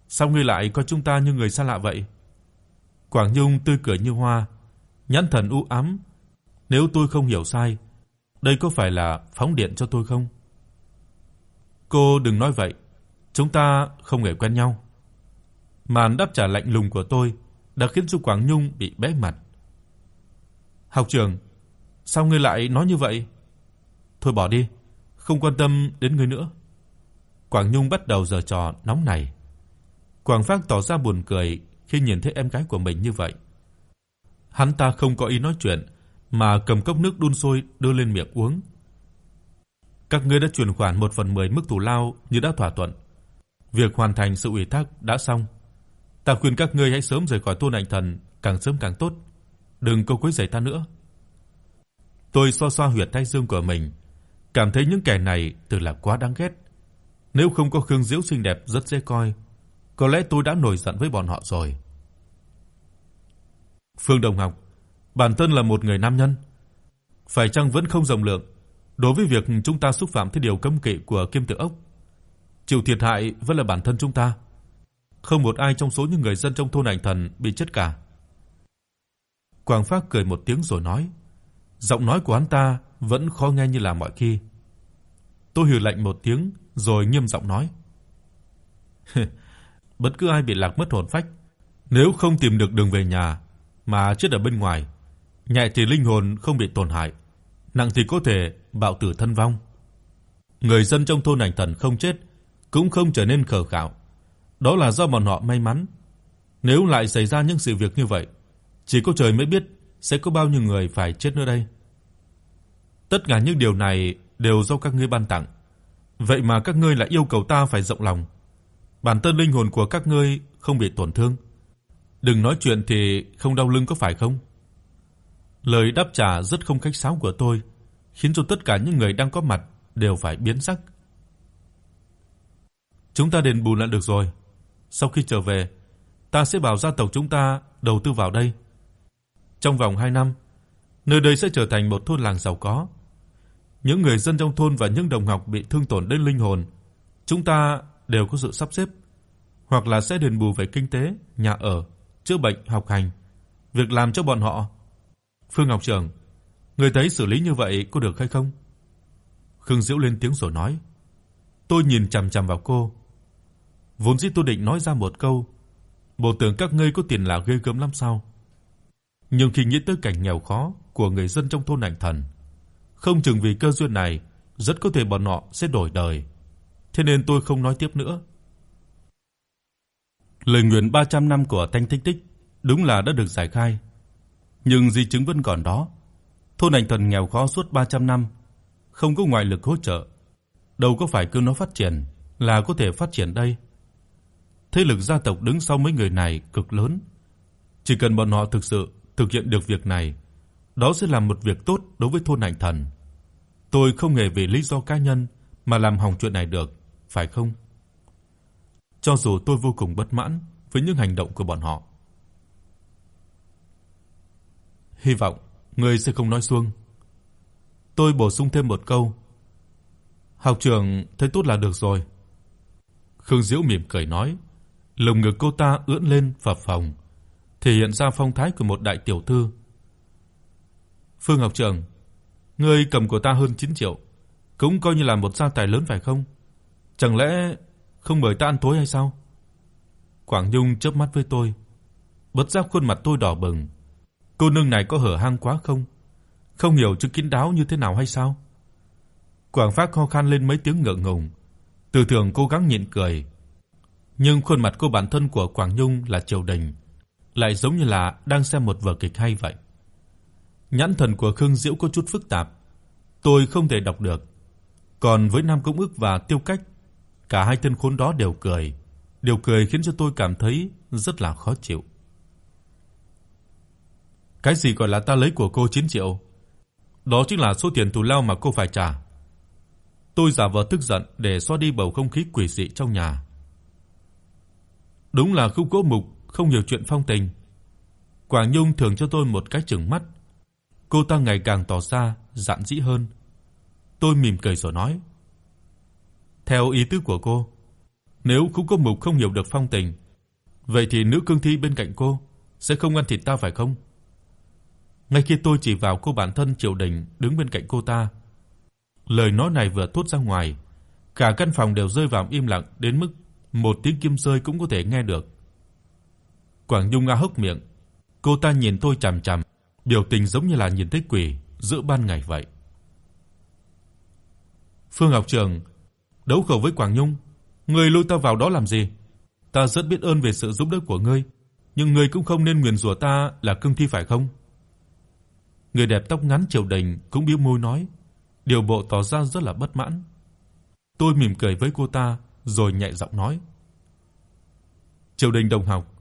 sao ngươi lại coi chúng ta như người xa lạ vậy? Quảng Nhung tươi cười như hoa, nhãn thần u ám. Nếu tôi không hiểu sai, đây có phải là phóng điện cho tôi không? Cô đừng nói vậy, chúng ta không hề quen nhau. Màn đáp trả lạnh lùng của tôi đã khiến Du Quảng Nhung bị bẽ mặt. "Học trưởng, sao ngươi lại nói như vậy?" "Thôi bỏ đi, không quan tâm đến ngươi nữa." Quảng Nhung bắt đầu giở trò nóng này. Quảng Phác tỏ ra buồn cười khi nhìn thấy em gái của mình như vậy. Hắn ta không có ý nói chuyện mà cầm cốc nước đun sôi đưa lên miệng uống. Các ngươi đã chuyển khoản 1 phần 10 mức thù lao như đã thỏa thuận. Việc hoàn thành sự ủy thác đã xong. Ta khuyên các ngươi hãy sớm rời khỏi Tôn Ảnh Thần, càng sớm càng tốt. Đừng câu quấy rầy ta nữa. Tôi xoa xoa huyệt thái dương của mình, cảm thấy những kẻ này thật là quá đáng ghét. Nếu không có Khương Diễu xinh đẹp rất dễ coi, có lẽ tôi đã nổi giận với bọn họ rồi. Phương Đồng Ngọc, bản thân là một người nam nhân, phải chăng vẫn không rộng lượng đối với việc chúng ta xúc phạm tới điều cấm kỵ của Kim Tử Ốc? Chịu thiệt hại vẫn là bản thân chúng ta. Không một ai trong số những người dân trong thôn Ảnh Thần bị chết cả. Quảng Phác cười một tiếng rồi nói, giọng nói của hắn ta vẫn khó nghe như là mọi khi. Tôi hừ lạnh một tiếng rồi nghiêm giọng nói: *laughs* "Bất cứ ai bị lạc mất hồn phách, nếu không tìm được đường về nhà mà chết ở bên ngoài, nhẹ thì linh hồn không bị tổn hại, nặng thì có thể bạo tử thân vong. Người dân trong thôn Ảnh Thần không chết, cũng không trở nên khờ khạo, đó là do bọn họ may mắn. Nếu lại xảy ra những sự việc như vậy, chỉ có trời mới biết sẽ có bao nhiêu người phải chết nữa đây." Tất cả những điều này đều do các ngươi ban tặng. Vậy mà các ngươi lại yêu cầu ta phải rộng lòng. Bản thân linh hồn của các ngươi không bị tổn thương. Đừng nói chuyện thì không đau lưng có phải không? Lời đáp trả rất không khách sáo của tôi khiến cho tất cả những người đang có mặt đều phải biến sắc. Chúng ta đền bù lại được rồi. Sau khi trở về, ta sẽ bảo gia tộc chúng ta đầu tư vào đây. Trong vòng 2 năm, nơi đây sẽ trở thành một thôn làng giàu có. Những người dân trong thôn và những đồng học bị thương tổn đến linh hồn, chúng ta đều có sự sắp xếp, hoặc là sẽ đền bù về kinh tế, nhà ở, chữa bệnh, học hành, việc làm cho bọn họ. Phương Ngọc trưởng người thấy xử lý như vậy có được hay không? Khương Diễu lên tiếng rồi nói. Tôi nhìn chằm chằm vào cô. Vốn dĩ tôi định nói ra một câu, bộ tưởng các ngươi có tiền là ghê gớm lắm sao? Nhưng khi nghĩ tới cảnh nghèo khó của người dân trong thôn Ảnh Thần, không chừng vì cơ duyên này, rất có thể bọn họ sẽ đổi đời. Thế nên tôi không nói tiếp nữa. Lời nguyện 300 năm của Thanh Tích Tích đúng là đã được giải khai, nhưng di chứng vẫn còn đó. Thôn Ảnh Thần nghèo khó suốt 300 năm, không có ngoại lực hỗ trợ, đâu có phải cứ nó phát triển là có thể phát triển đây. Thế lực gia tộc đứng sau mấy người này cực lớn, chỉ cần bọn họ thực sự thực hiện được việc này, đó sẽ là một việc tốt đối với thôn Ảnh Thần. Tôi không hề vì lý do cá nhân mà làm hỏng chuyện này được, phải không? Cho dù tôi vô cùng bất mãn với những hành động của bọn họ. Hy vọng ngươi sẽ không nói xuông. Tôi bổ sung thêm một câu. Học trưởng thấy tốt là được rồi. Khương Diễu mỉm cười nói, lồng ngực cô ta ưỡn lên phập phồng, thể hiện ra phong thái của một đại tiểu thư. Phương học trưởng, ngươi cầm của ta hơn 9 triệu, cũng coi như là một gia tài lớn phải không? Chẳng lẽ không mời ta ăn tối hay sao? Quảng Nhung chớp mắt với tôi, bất giác khuôn mặt tôi đỏ bừng. Cô nương này có hở hang quá không? Không hiểu chữ kín đáo như thế nào hay sao? Quảng Phác ho khan lên mấy tiếng ngượng ngùng, Từ Thường cố gắng nhịn cười. Nhưng khuôn mặt cô bản thân của Quảng Nhung là Triều Đình, lại giống như là đang xem một vở kịch hay vậy. Nhãn thần của Khương Diễu có chút phức tạp, tôi không thể đọc được. Còn với Nam Công ước và Tiêu Cách, cả hai tên khốn đó đều cười, điều cười khiến cho tôi cảm thấy rất là khó chịu. Cái gì gọi là ta lấy của cô 9 triệu? Đó chính là số tiền thù lao mà cô phải trả. Tôi giả vờ tức giận để xóa đi bầu không khí quỷ dị trong nhà. Đúng là không Cố Mục không nhiều chuyện phong tình. Quảng Nhung thường cho tôi một cái chừng mắt. Cô ta ngày càng tỏ ra dạn dĩ hơn. Tôi mỉm cười rồi nói: "Theo ý tứ của cô, nếu Khúc Cố Mục không hiểu được phong tình, vậy thì nữ cương thi bên cạnh cô sẽ không ăn thịt ta phải không?" Ngay khi tôi chỉ vào cô bản thân Triều Đình đứng bên cạnh cô ta, lời nói này vừa thốt ra ngoài, cả căn phòng đều rơi vào im lặng đến mức một tiếng kim rơi cũng có thể nghe được. Quảng dung ngã hốc miệng, cô ta nhìn tôi chằm chằm, biểu tình giống như là nhìn thấy quỷ giữa ban ngày vậy. Phương Ngọc Trường đấu khẩu với Quảng Nhung, ngươi lôi ta vào đó làm gì? Ta rất biết ơn về sự giúp đỡ của ngươi, nhưng ngươi cũng không nên nguyền rủa ta là cương thi phải không? Người đẹp tóc ngắn Triều Đình cũng bĩu môi nói, điều bộ tỏ ra rất là bất mãn. Tôi mỉm cười với cô ta rồi nhẹ giọng nói: "Triều Đình đồng học,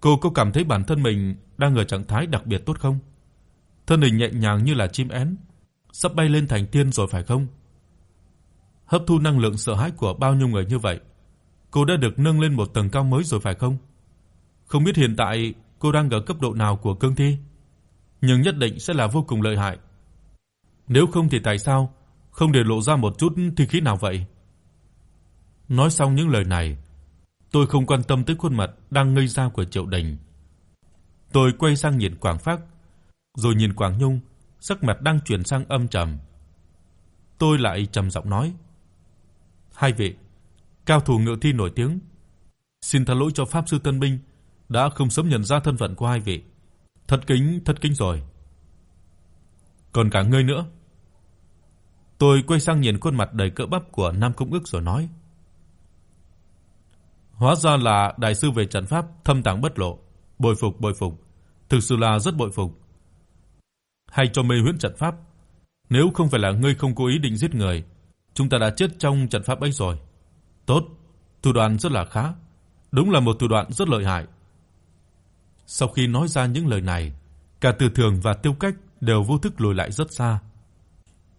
cô có cảm thấy bản thân mình đang ở trạng thái đặc biệt tốt không? Thân hình nhẹ nhàng như là chim én, sắp bay lên thành tiên rồi phải không? Hấp thu năng lượng sợ hãi của bao nhiêu người như vậy, cô đã được nâng lên một tầng cao mới rồi phải không? Không biết hiện tại cô đang ở cấp độ nào của cương thi?" nhưng nhất định sẽ là vô cùng lợi hại. Nếu không thì tại sao không để lộ ra một chút thi khí nào vậy? Nói xong những lời này, tôi không quan tâm tới khuôn mặt đang ngây ra của Triệu Đình. Tôi quay sang nhìn Quảng Phác, rồi nhìn Quảng Nhung, sắc mặt đang chuyển sang âm trầm. Tôi lại trầm giọng nói: "Hai vị, cao thủ ngự thi nổi tiếng, xin tha lỗi cho pháp sư Tân Minh đã không sớm nhận ra thân phận của hai vị." Thật kính, thật kính rồi. Còn cả ngươi nữa. Tôi quay sang nhìn khuôn mặt đầy cỡ bắp của Nam Công ước rồi nói: Hóa ra là đại sư về trận pháp thâm tàng bất lộ, bội phục bội phục, thực sự là rất bội phục. Hay cho mê huyễn trận pháp, Nếu không phải là ngươi không cố ý định giết người, chúng ta đã chết trong trận pháp ấy rồi. Tốt, thủ đoạn rất là khá, đúng là một thủ đoạn rất lợi hại. Sau khi nói ra những lời này, cả Từ Thường và Tiêu Cách đều vô thức lùi lại rất xa.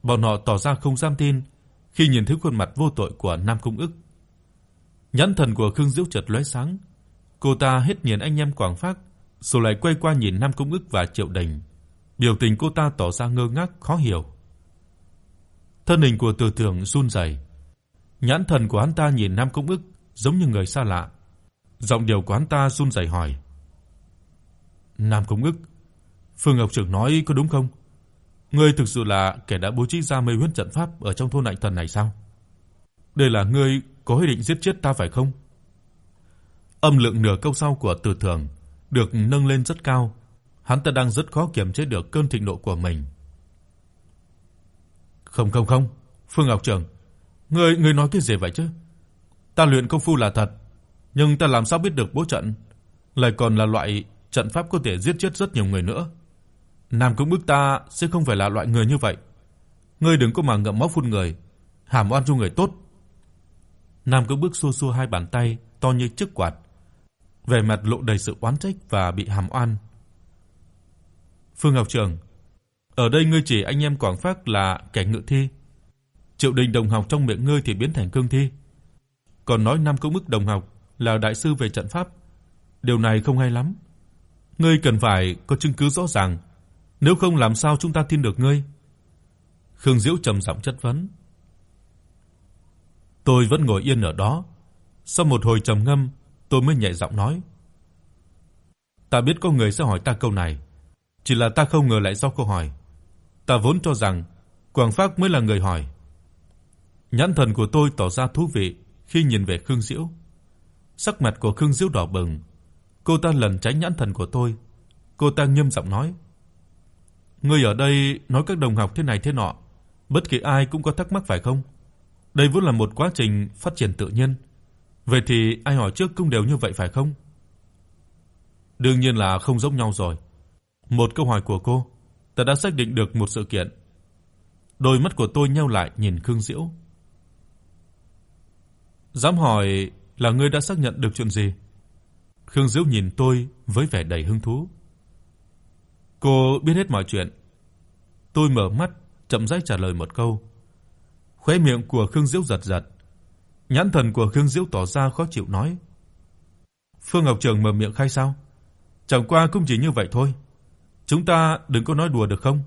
Bọn họ tỏ ra không dám tin khi nhìn thấy khuôn mặt vô tội của Nam Cung Ức. Nhãn thần của Khương Diễu chợt lóe sáng, cô ta hết nhìn anh em Quảng Phác, rồi lại quay qua nhìn Nam Cung Ức và Triệu Đình. Biểu tình cô ta tỏ ra ngơ ngác khó hiểu. Thân hình của Từ thượng run rẩy. Nhãn thần của hắn ta nhìn Nam công Ức giống như người xa lạ. Giọng điệu của hắn ta run rẩy hỏi: "Nam công Ức, Phương Ngọc trưởng nói có đúng không? Ngươi thực sự là kẻ đã bố trí ra mê huyễn trận pháp ở trong thôn lạnh Thần này sao? Đây là ngươi có ý định giết chết ta phải không?" Âm lượng nửa câu sau của Từ Thường được nâng lên rất cao, hắn ta đang rất khó kiềm chế được cơn thịnh nộ của mình. "Không không không, Phương Ngọc trưởng, ngươi ngươi nói cái gì vậy chứ? Ta luyện công phu là thật, nhưng ta làm sao biết được bố trận, lại còn là loại trận pháp có thể giết chết rất nhiều người nữa. Nam cũng Bức ta sẽ không phải là loại người như vậy. Ngươi đừng có mà ngậm máu phun người, hàm oan cho người tốt." Nam cứ bước xua xua hai bàn tay to như chiếc quạt, vẻ mặt lộ đầy sự oán trách và bị hàm oan. Phương Ngọc Trường, ở đây ngươi chỉ anh em Quảng Phác là kẻ ngự thi. Triệu Đình đồng học trong miệng ngươi thì biến thành cương thi. Còn nói năm Công Mức đồng học là đại sư về trận pháp, điều này không hay lắm. Ngươi cần phải có chứng cứ rõ ràng, nếu không làm sao chúng ta tin được ngươi?" Khương Diễu trầm giọng chất vấn. Tôi vẫn ngồi yên ở đó, sau một hồi trầm ngâm, tôi mới nhẹ giọng nói: "Ta biết có người sẽ hỏi ta câu này, chỉ là ta không ngờ lại do câu hỏi. Ta vốn cho rằng Quảng Phác mới là người hỏi." Nhãn thần của tôi tỏ ra thú vị khi nhìn về Khương Diễu. Sắc mặt của Khương Diễu đỏ bừng, cô ta lần tránh nhãn thần của tôi. Cô ta nghiêm giọng nói: "Ngươi ở đây nói các đồng học thế này thế nọ, bất kỳ ai cũng có thắc mắc phải không? Đây vốn là một quá trình phát triển tự nhiên." Vậy thì ai hỏi trước cũng đều như vậy phải không? Đương nhiên là không giống nhau rồi. Một câu hỏi của cô, ta đã xác định được một sự kiện. Đôi mắt của tôi nheo lại nhìn Khương Diễu. Dám hỏi là ngươi đã xác nhận được chuyện gì? Khương Diễu nhìn tôi với vẻ đầy hứng thú. Cô biết hết mọi chuyện. Tôi mở mắt, chậm rãi trả lời một câu. Khóe miệng của Khương Diễu giật giật. Nhãn thần của Khương Diễu tỏ ra khó chịu nói: "Phương Ngọc Trường mở miệng khai sao? Chẳng qua cũng chỉ như vậy thôi. Chúng ta đừng có nói đùa được không?"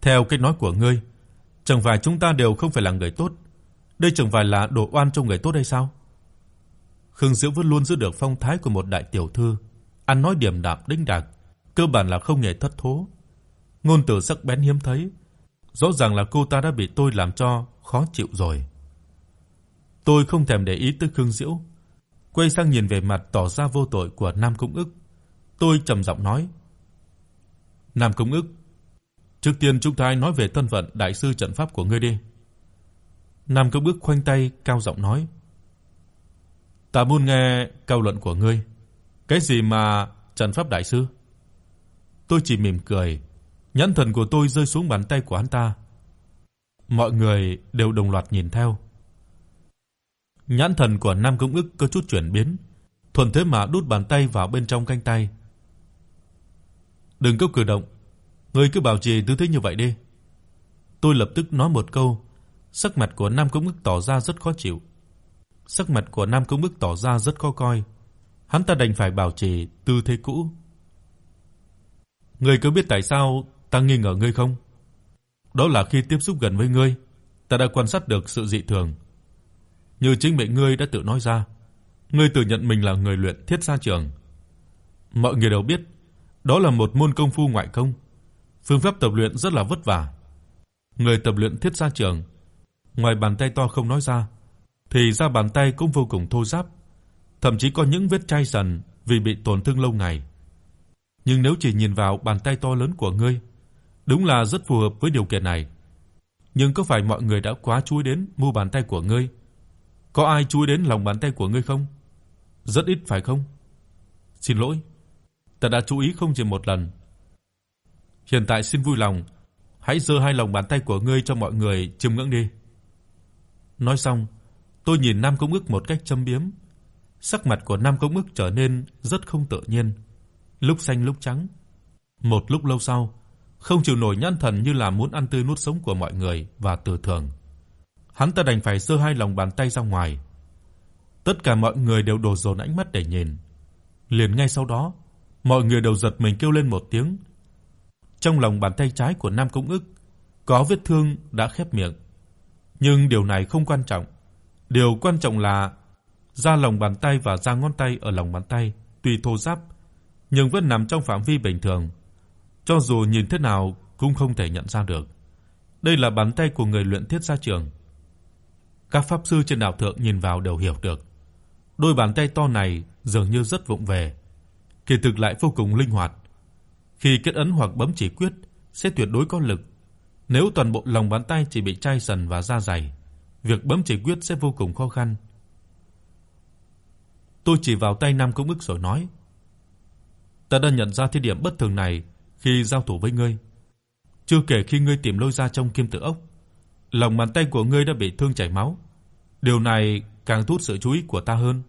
Theo cách nói của ngươi, chẳng phải chúng ta đều không phải là người tốt, đây chẳng phải là đổ oan cho người tốt hay sao? Khương Diễu vẫn luôn giữ được phong thái của một đại tiểu thư, ăn nói điềm đạm đĩnh đạc, cơ bản là không hề thất thố. Ngôn từ sắc bén hiếm thấy, rõ ràng là cô ta đã bị tôi làm cho khó chịu rồi. Tôi không thèm để ý tới Khương Diễu, quay sang nhìn về mặt tỏ ra vô tội của Nam Công Ức. Tôi trầm giọng nói: "Nam Công Ức, trước tiên chúng ta hãy nói về thân phận đại sư trận pháp của ngươi đi." Nam Công Ức khoanh tay cao giọng nói: "Ta muốn nghe câu luận của ngươi. Cái gì mà trận pháp đại sư?" Tôi chỉ mỉm cười, nhãn thần của tôi rơi xuống bàn tay của hắn ta. Mọi người đều đồng loạt nhìn theo. Nhãn thần của Nam Công Ức có chút chuyển biến, thuần thế mà đút bàn tay vào bên trong cánh tay. "Đừng có cử động, ngươi cứ bảo trì tư thế như vậy đi." Tôi lập tức nói một câu, sắc mặt của Nam Công Ngức tỏ ra rất khó chịu. Sắc mặt của Nam Công Ngức tỏ ra rất khó coi. Hắn ta đành phải bảo trì tư thế cũ. "Ngươi có biết tại sao ta nghi ngờ ngươi không?" Đó là khi tiếp xúc gần với ngươi, ta đã quan sát được sự dị thường. Như chính miệng ngươi đã tự nói ra, ngươi tự nhận mình là người luyện Thiết gia Trường. Mọi người đều biết, đó là một môn công phu ngoại công, phương pháp tập luyện rất là vất vả. Người tập luyện Thiết Sa Trường, ngoài bàn tay to không nói ra, thì da bàn tay cũng vô cùng thô ráp, thậm chí có những vết chai sần vì bị tổn thương lâu ngày. Nhưng nếu chỉ nhìn vào bàn tay to lớn của ngươi, Đúng là rất phù hợp với điều kiện này. Nhưng có phải mọi người đã quá chú ý đến mu bàn tay của ngươi? Có ai chú ý đến lòng bàn tay của ngươi không? Rất ít phải không? Xin lỗi, ta đã chú ý không chỉ một lần. Hiện tại xin vui lòng hãy giơ hai lòng bàn tay của ngươi cho mọi người chiêm ngưỡng đi." Nói xong, tôi nhìn Nam Công Ước một cách châm biếm. Sắc mặt của Nam Công Ước trở nên rất không tự nhiên, lúc xanh lúc trắng. Một lúc lâu sau, không chịu nổi nhãn thần như là muốn ăn tươi nuốt sống của mọi người và Từ Thường. Hắn ta đành phải giơ hai lòng bàn tay ra ngoài. Tất cả mọi người đều đổ dồn ánh mắt để nhìn. Liền ngay sau đó, mọi người đều giật mình kêu lên một tiếng. Trong lòng bàn tay trái của Nam Công Ức có vết thương đã khép miệng. Nhưng điều này không quan trọng. Điều quan trọng là da lòng bàn tay và da ngón tay ở lòng bàn tay tuy thô ráp nhưng vẫn nằm trong phạm vi bình thường. Cho dù nhìn thế nào cũng không thể nhận ra được. Đây là bàn tay của người luyện thiết gia trường. Các pháp sư trên đảo thượng nhìn vào đều hiểu được. Đôi bàn tay to này dường như rất vụng về, kỳ thực lại vô cùng linh hoạt. Khi kết ấn hoặc bấm chỉ quyết sẽ tuyệt đối có lực. Nếu toàn bộ lòng bàn tay chỉ bị chai sần và da dày, việc bấm chỉ quyết sẽ vô cùng khó khăn. Tôi chỉ vào tay Nam Công Ức rồi nói: "Ta đã nhận ra thiên điểm bất thường này khi giao thủ với ngươi. Chưa kể khi ngươi tìm lôi ra trong kim tự ốc, lòng bàn tay của ngươi đã bị thương chảy máu. Điều này càng thu hút sự chú ý của ta hơn.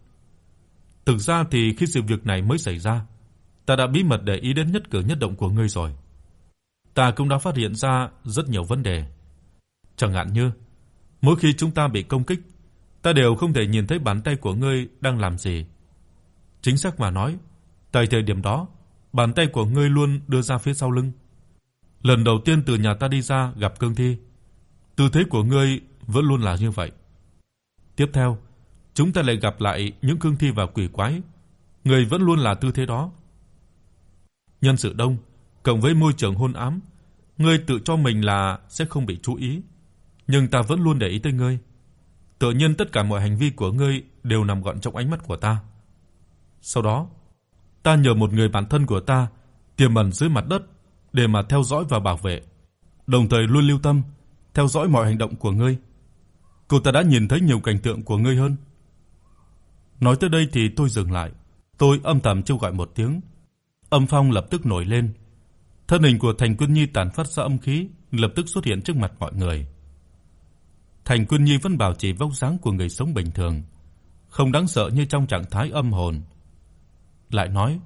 Thực ra thì khi sự việc này mới xảy ra, ta đã bí mật để ý đến nhất cử nhất động của ngươi rồi. Ta cũng đã phát hiện ra rất nhiều vấn đề. Chẳng hạn như, mỗi khi chúng ta bị công kích, ta đều không thể nhìn thấy bàn tay của ngươi đang làm gì. Chính xác mà nói, tại thời điểm đó, bàn tay của ngươi luôn đưa ra phía sau lưng. Lần đầu tiên từ nhà ta đi ra gặp Cương Thi, tư thế của ngươi vẫn luôn là như vậy. Tiếp theo, chúng ta lại gặp lại những cương thi và quỷ quái, người vẫn luôn là tư thế đó. Nhân sự đông, cộng với môi trường hôn ám, ngươi tự cho mình là sẽ không bị chú ý, nhưng ta vẫn luôn để ý tới ngươi. Tự nhiên tất cả mọi hành vi của ngươi đều nằm gọn trong ánh mắt của ta. Sau đó, ta nhờ một người bạn thân của ta tiềm ẩn dưới mặt đất để mà theo dõi và bảo vệ, đồng thời luôn lưu tâm theo dõi mọi hành động của ngươi. Cô ta đã nhìn thấy nhiều cảnh tượng của ngươi hơn. Nói tới đây thì tôi dừng lại, tôi âm thầm kêu gọi một tiếng. Âm phong lập tức nổi lên. Thân hình của Thành Quân Nhi tản phát ra âm khí, lập tức xuất hiện trước mặt mọi người. Thành Quân Nhi vẫn bảo trì vóc dáng của người sống bình thường, không đáng sợ như trong trạng thái âm hồn. Lại nói,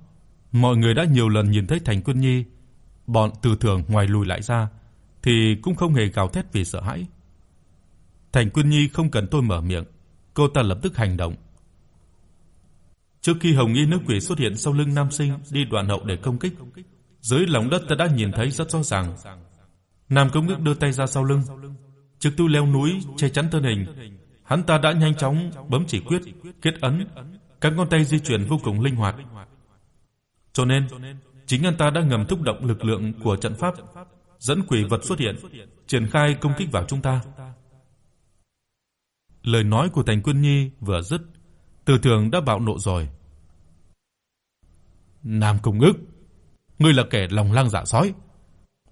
mọi người đã nhiều lần nhìn thấy Thành Quân Nhi, bọn Từ Thường ngoài lùi lại ra thì cũng không hề gào thét vì sợ hãi. Thành Quân Nhi không cần tôi mở miệng, cô ta lập tức hành động. Trước khi Hồng Y nữ quỷ xuất hiện sau lưng nam sinh đi đoạn hậu để công kích, dưới lòng đất ta đã nhìn thấy rất rõ ràng. Nam công đức đưa tay ra sau lưng, trực tu leo núi che chắn thân hình, hắn ta đã nhanh chóng bấm chỉ quyết, kết ấn, các ngón tay di chuyển vô cùng linh hoạt. Cho nên, chính anh ta đã ngầm thúc động lực lượng của trận pháp, dẫn quỷ vật xuất hiện, triển khai công kích vào chúng ta. Lời nói của Thành Quân Nhi vừa dứt, Từ Thường đã bạo nộ rồi. Nam Công Ngức, ngươi là kẻ lòng lang dạ sói,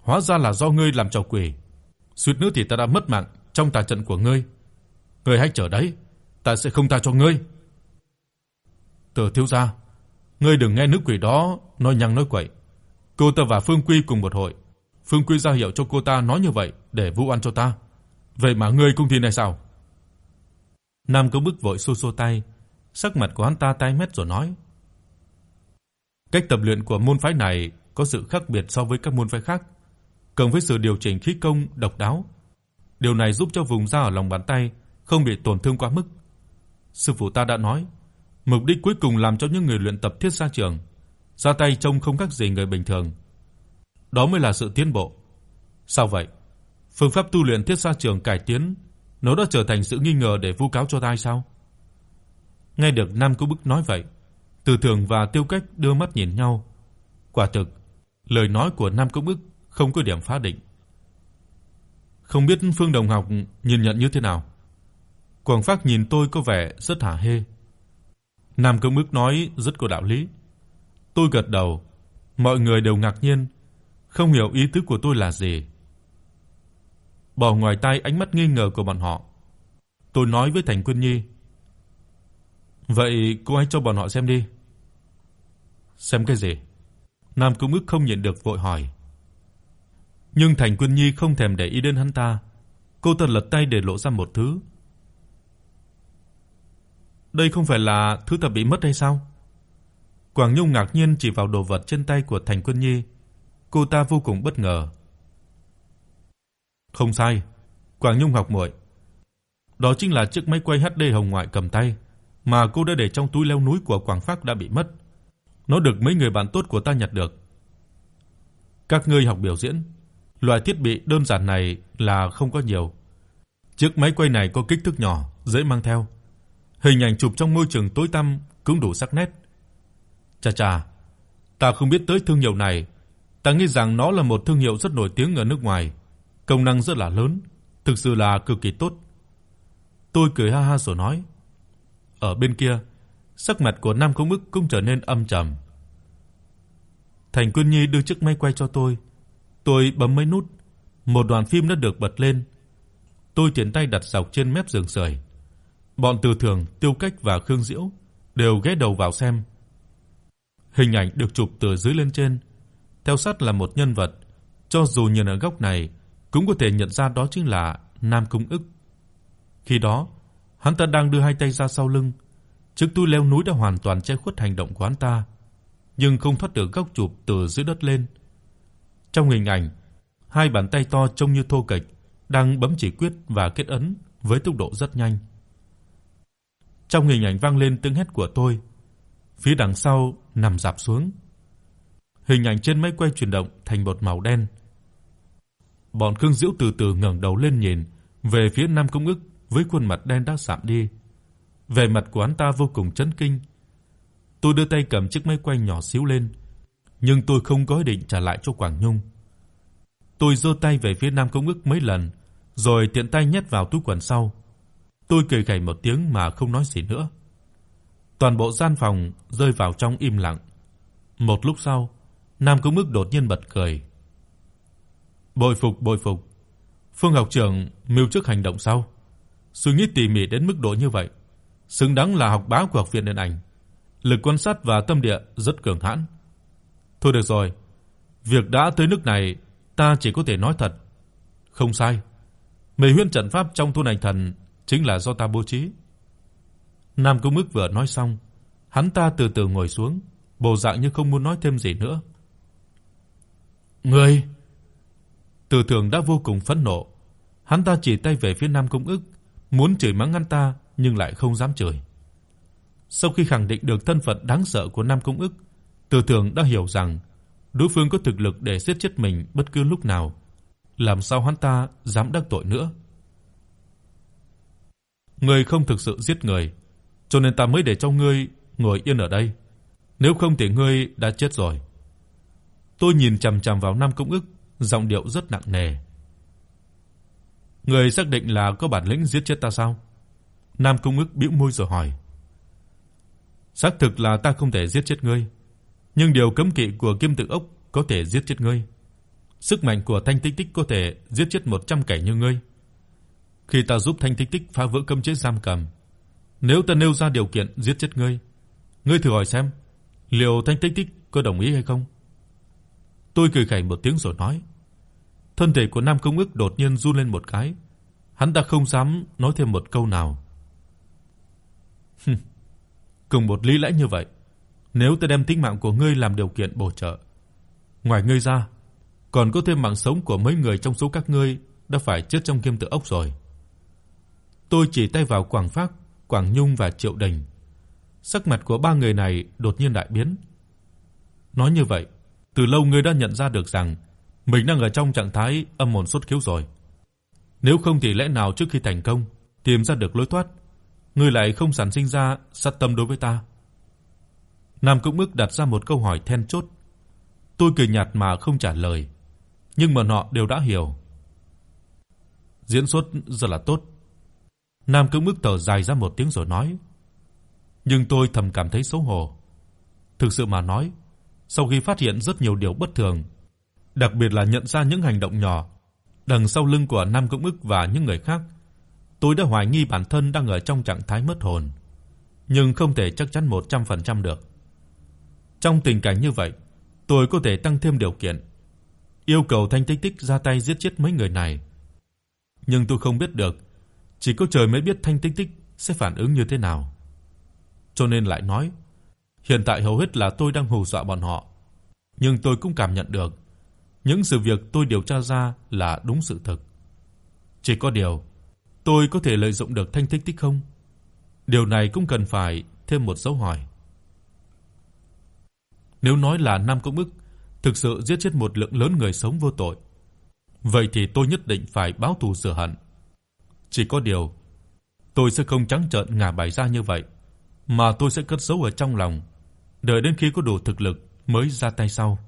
hóa ra là do ngươi làm trò quỷ. Suýt nữa thì ta đã mất mạng trong tà trận của ngươi. Ngươi hãy chờ đấy, ta sẽ không tha cho ngươi. Tờ thiếu gia, ngươi đừng nghe nữ quỷ đó nói nhăng nói quậy. Cô ta và Phương Quy cùng một hội. Phương Quy ra hiệu cho cô ta nói như vậy để vu oan cho ta. Vậy mà ngươi cũng tin này sao? Nam Công Bức vội xô xô tay, sắc mặt của hắn ta tái mét rồi nói: Cách tập luyện của môn phái này có sự khác biệt so với các môn phái khác, cộng với sự điều chỉnh khí công độc đáo. Điều này giúp cho vùng da ở lòng bàn tay không bị tổn thương quá mức. Sư phụ ta đã nói, mục đích cuối cùng làm cho những người luyện tập thiết xa trường ra tay trông không khác gì người bình thường. Đó mới là sự tiến bộ. Sao vậy? Phương pháp tu luyện thiết xa trường cải tiến nó đã trở thành sự nghi ngờ để vu cáo cho ta hay sao? Nghe được Nam Cô Bức nói vậy, từ Thường và Tiêu Cách đưa mắt nhìn nhau. Quả thực, lời nói của Nam Công Bức không có điểm phá định. Không biết Phương Đồng học nhìn nhận như thế nào. Quảng Phác nhìn tôi có vẻ rất hả hê. Nam Công Bức nói rất có đạo lý. Tôi gật đầu, mọi người đều ngạc nhiên, không hiểu ý tứ của tôi là gì bỏ ngoài tai ánh mắt nghi ngờ của bọn họ. Tôi nói với Thành Quân Nhi: "Vậy cô hãy cho bọn họ xem đi." "Xem cái gì?" Nam Cung Ngức không nhịn được vội hỏi. Nhưng Thành Quân Nhi không thèm để ý đến hắn ta. Cô ta lật tay để lộ ra một thứ. Đây không phải là thứ ta bị mất hay sao? Quảng Nhung ngạc nhiên chỉ vào đồ vật trên tay của Thành Quân Nhi. Cô ta vô cùng bất ngờ. Không sai, Quảng Nhung học muội. Đó chính là chiếc máy quay HD hồng ngoại cầm tay mà cô đã để trong túi leo núi của Quảng Phác đã bị mất. Nó được mấy người bạn tốt của ta nhặt được. Các ngươi học biểu diễn, loại thiết bị đơn giản này là không có nhiều. Chiếc máy quay này có kích thước nhỏ, dễ mang theo. Hình ảnh chụp trong môi trường tối tăm cũng đủ sắc nét. Chà chà, ta không biết tới thương hiệu này, ta nghĩ rằng nó là một thương hiệu rất nổi tiếng ở nước ngoài, công năng rất là lớn, thực sự là cực kỳ tốt. Tôi cười ha ha rồi nói: "Ở bên kia, sắc mặt của Nam Công Ức cũng trở nên âm trầm. Thành Quân Nhi đưa chiếc máy quay cho tôi. Tôi bấm mấy nút, một đoạn phim đã được bật lên. Tôi tiện tay đặt dọc trên mép giường sưởi. Bọn Từ Thường, Tiêu Cách và Khương Diễu đều ghé đầu vào xem. Hình ảnh được chụp từ dưới lên trên, theo sát là một nhân vật, cho dù nhìn ở góc này cũng có thể nhận ra đó chính là Nam Cung Ức. Khi đó, hắn ta đang đưa hai tay ra sau lưng, chiếc túi leo núi đã hoàn toàn che khuất hành động của hắn ta, nhưng không thoát được góc chụp từ dưới đất lên. Trong hình ảnh, hai bàn tay to trông như thô kệch đang bấm chỉ quyết và kết ấn với tốc độ rất nhanh. Trong hình ảnh vang lên tiếng hét của tôi. Phía đằng sau nằm rạp xuống. Hình ảnh trên máy quay chuyển động thành một màu đen. Bọn Khương Diễu từ từ ngẩng đầu lên nhìn về phía Nam Công Ức với khuôn mặt đen đã sạm đi. Vẻ mặt của hắn ta vô cùng chấn kinh. Tôi đưa tay cầm chiếc máy quay nhỏ xíu lên, nhưng tôi không có ý định trả lại cho Quảng Nhung. Tôi giơ tay về phía Nam Công Ngức mấy lần, rồi tiện tay nhét vào túi quần sau. Tôi cười khẩy một tiếng mà không nói gì nữa. Toàn bộ gian phòng rơi vào trong im lặng. Một lúc sau, Nam Công Ngức đột nhiên bật cười. Bội phục, bội phục. Phương học trưởng mưu trước hành động sau, suy nghĩ tỉ mỉ đến mức độ như vậy, xứng đáng là học bá của học viện điện ảnh. Lực quan sát và tâm địa rất cường hãn. Thôi được rồi, việc đã tới nước này, ta chỉ có thể nói thật. Không sai. Mê huyễn trận pháp trong thôn ảnh thần chính là do ta bố trí. Nam Công ức vừa nói xong, hắn ta từ từ ngồi xuống, bộ dạng như không muốn nói thêm gì nữa. "Ngươi?" Từ Thường đã vô cùng phẫn nộ, hắn ta chỉ tay về phía Nam Công Ức, muốn chửi mắng hắn ta nhưng lại không dám chửi. Sau khi khẳng định được thân phận đáng sợ của Nam Công Ức, Từ Thường đã hiểu rằng đối phương có thực lực để giết chết mình bất cứ lúc nào, làm sao hắn ta dám đắc tội nữa. Ngươi không thực sự giết người, cho nên ta mới để cho ngươi ngồi yên ở đây. Nếu không thì ngươi đã chết rồi. Tôi nhìn chằm chằm vào Nam Công Ức, giọng điệu rất nặng nề. Ngươi xác định là có bản lĩnh giết chết ta sao? Nam Công Ngức bĩu môi rồi hỏi. Xác thực là ta không thể giết chết ngươi, nhưng điều cấm kỵ của Kim Tự Ốc có thể giết chết ngươi. Sức mạnh của Thanh Tích Tích có thể giết chết 100 kẻ như ngươi. Khi ta giúp Thanh Tích Tích phá vỡ cấm chế giam cầm, nếu ta nêu ra điều kiện giết chết ngươi, ngươi thử hỏi xem, liệu Thanh Tích Tích có đồng ý hay không? Tôi cười khẩy một tiếng rồi nói. Thân thể của Nam Công ước đột nhiên run lên một cái, hắn ta không dám nói thêm một câu nào. Cùng một lý lẽ như vậy, nếu ta đem tính mạng của ngươi làm điều kiện bổ trợ, ngoài ngươi ra, còn có thêm mạng sống của mấy người trong số các ngươi đã phải chết trong kim tự ốc rồi. Tôi chỉ tay vào Quảng Phác, Quảng Nhung và Triệu Đình. Sắc mặt của ba người này đột nhiên đại biến. Nói như vậy, từ lâu ngươi đã nhận ra được rằng mình đang ở trong trạng thái âm hồn xuất khiếu rồi. Nếu không thì lẽ nào trước khi thành công tìm ra được lối thoát, ngươi lại không sản sinh ra sát tâm đối với ta? Nam Cúc Mực đặt ra một câu hỏi then chốt. Tôi cười nhạt mà không trả lời, nhưng mà họ đều đã hiểu. Diễn xuất rất là tốt. Nam Cúc Mực thở dài ra một tiếng rồi nói: "Nhưng tôi thầm cảm thấy xấu hổ. Thực sự mà nói, sau khi phát hiện rất nhiều điều bất thường, đặc biệt là nhận ra những hành động nhỏ đằng sau lưng của Nam Cúc Ức và những người khác, tôi đã hoài nghi bản thân đang ở trong trạng thái mất hồn, nhưng không thể chắc chắn 100% được. Trong tình cảnh như vậy, tôi có thể tăng thêm điều kiện. yêu cầu Thanh Tích Tích ra tay giết chết mấy người này. Nhưng tôi không biết được, chỉ có trời mới biết Thanh Tích Tích sẽ phản ứng như thế nào. Cho nên lại nói, hiện tại hầu hết là tôi đang hù dọa bọn họ, nhưng tôi cũng cảm nhận được những sự việc tôi điều tra ra là đúng sự thực. Chỉ có điều, tôi có thể lợi dụng được Thanh Tích Tích không? Điều này cũng cần phải thêm một dấu hỏi. Nếu nói là Nam Công Ức thực sự giết chết một lượng lớn người sống vô tội, vậy thì tôi nhất định phải báo thù rửa hận. Chỉ có điều, tôi sẽ không trắng trợn ngả bài ra như vậy, mà tôi sẽ cất giấu ở trong lòng, đợi đến khi có đủ thực lực mới ra tay sau.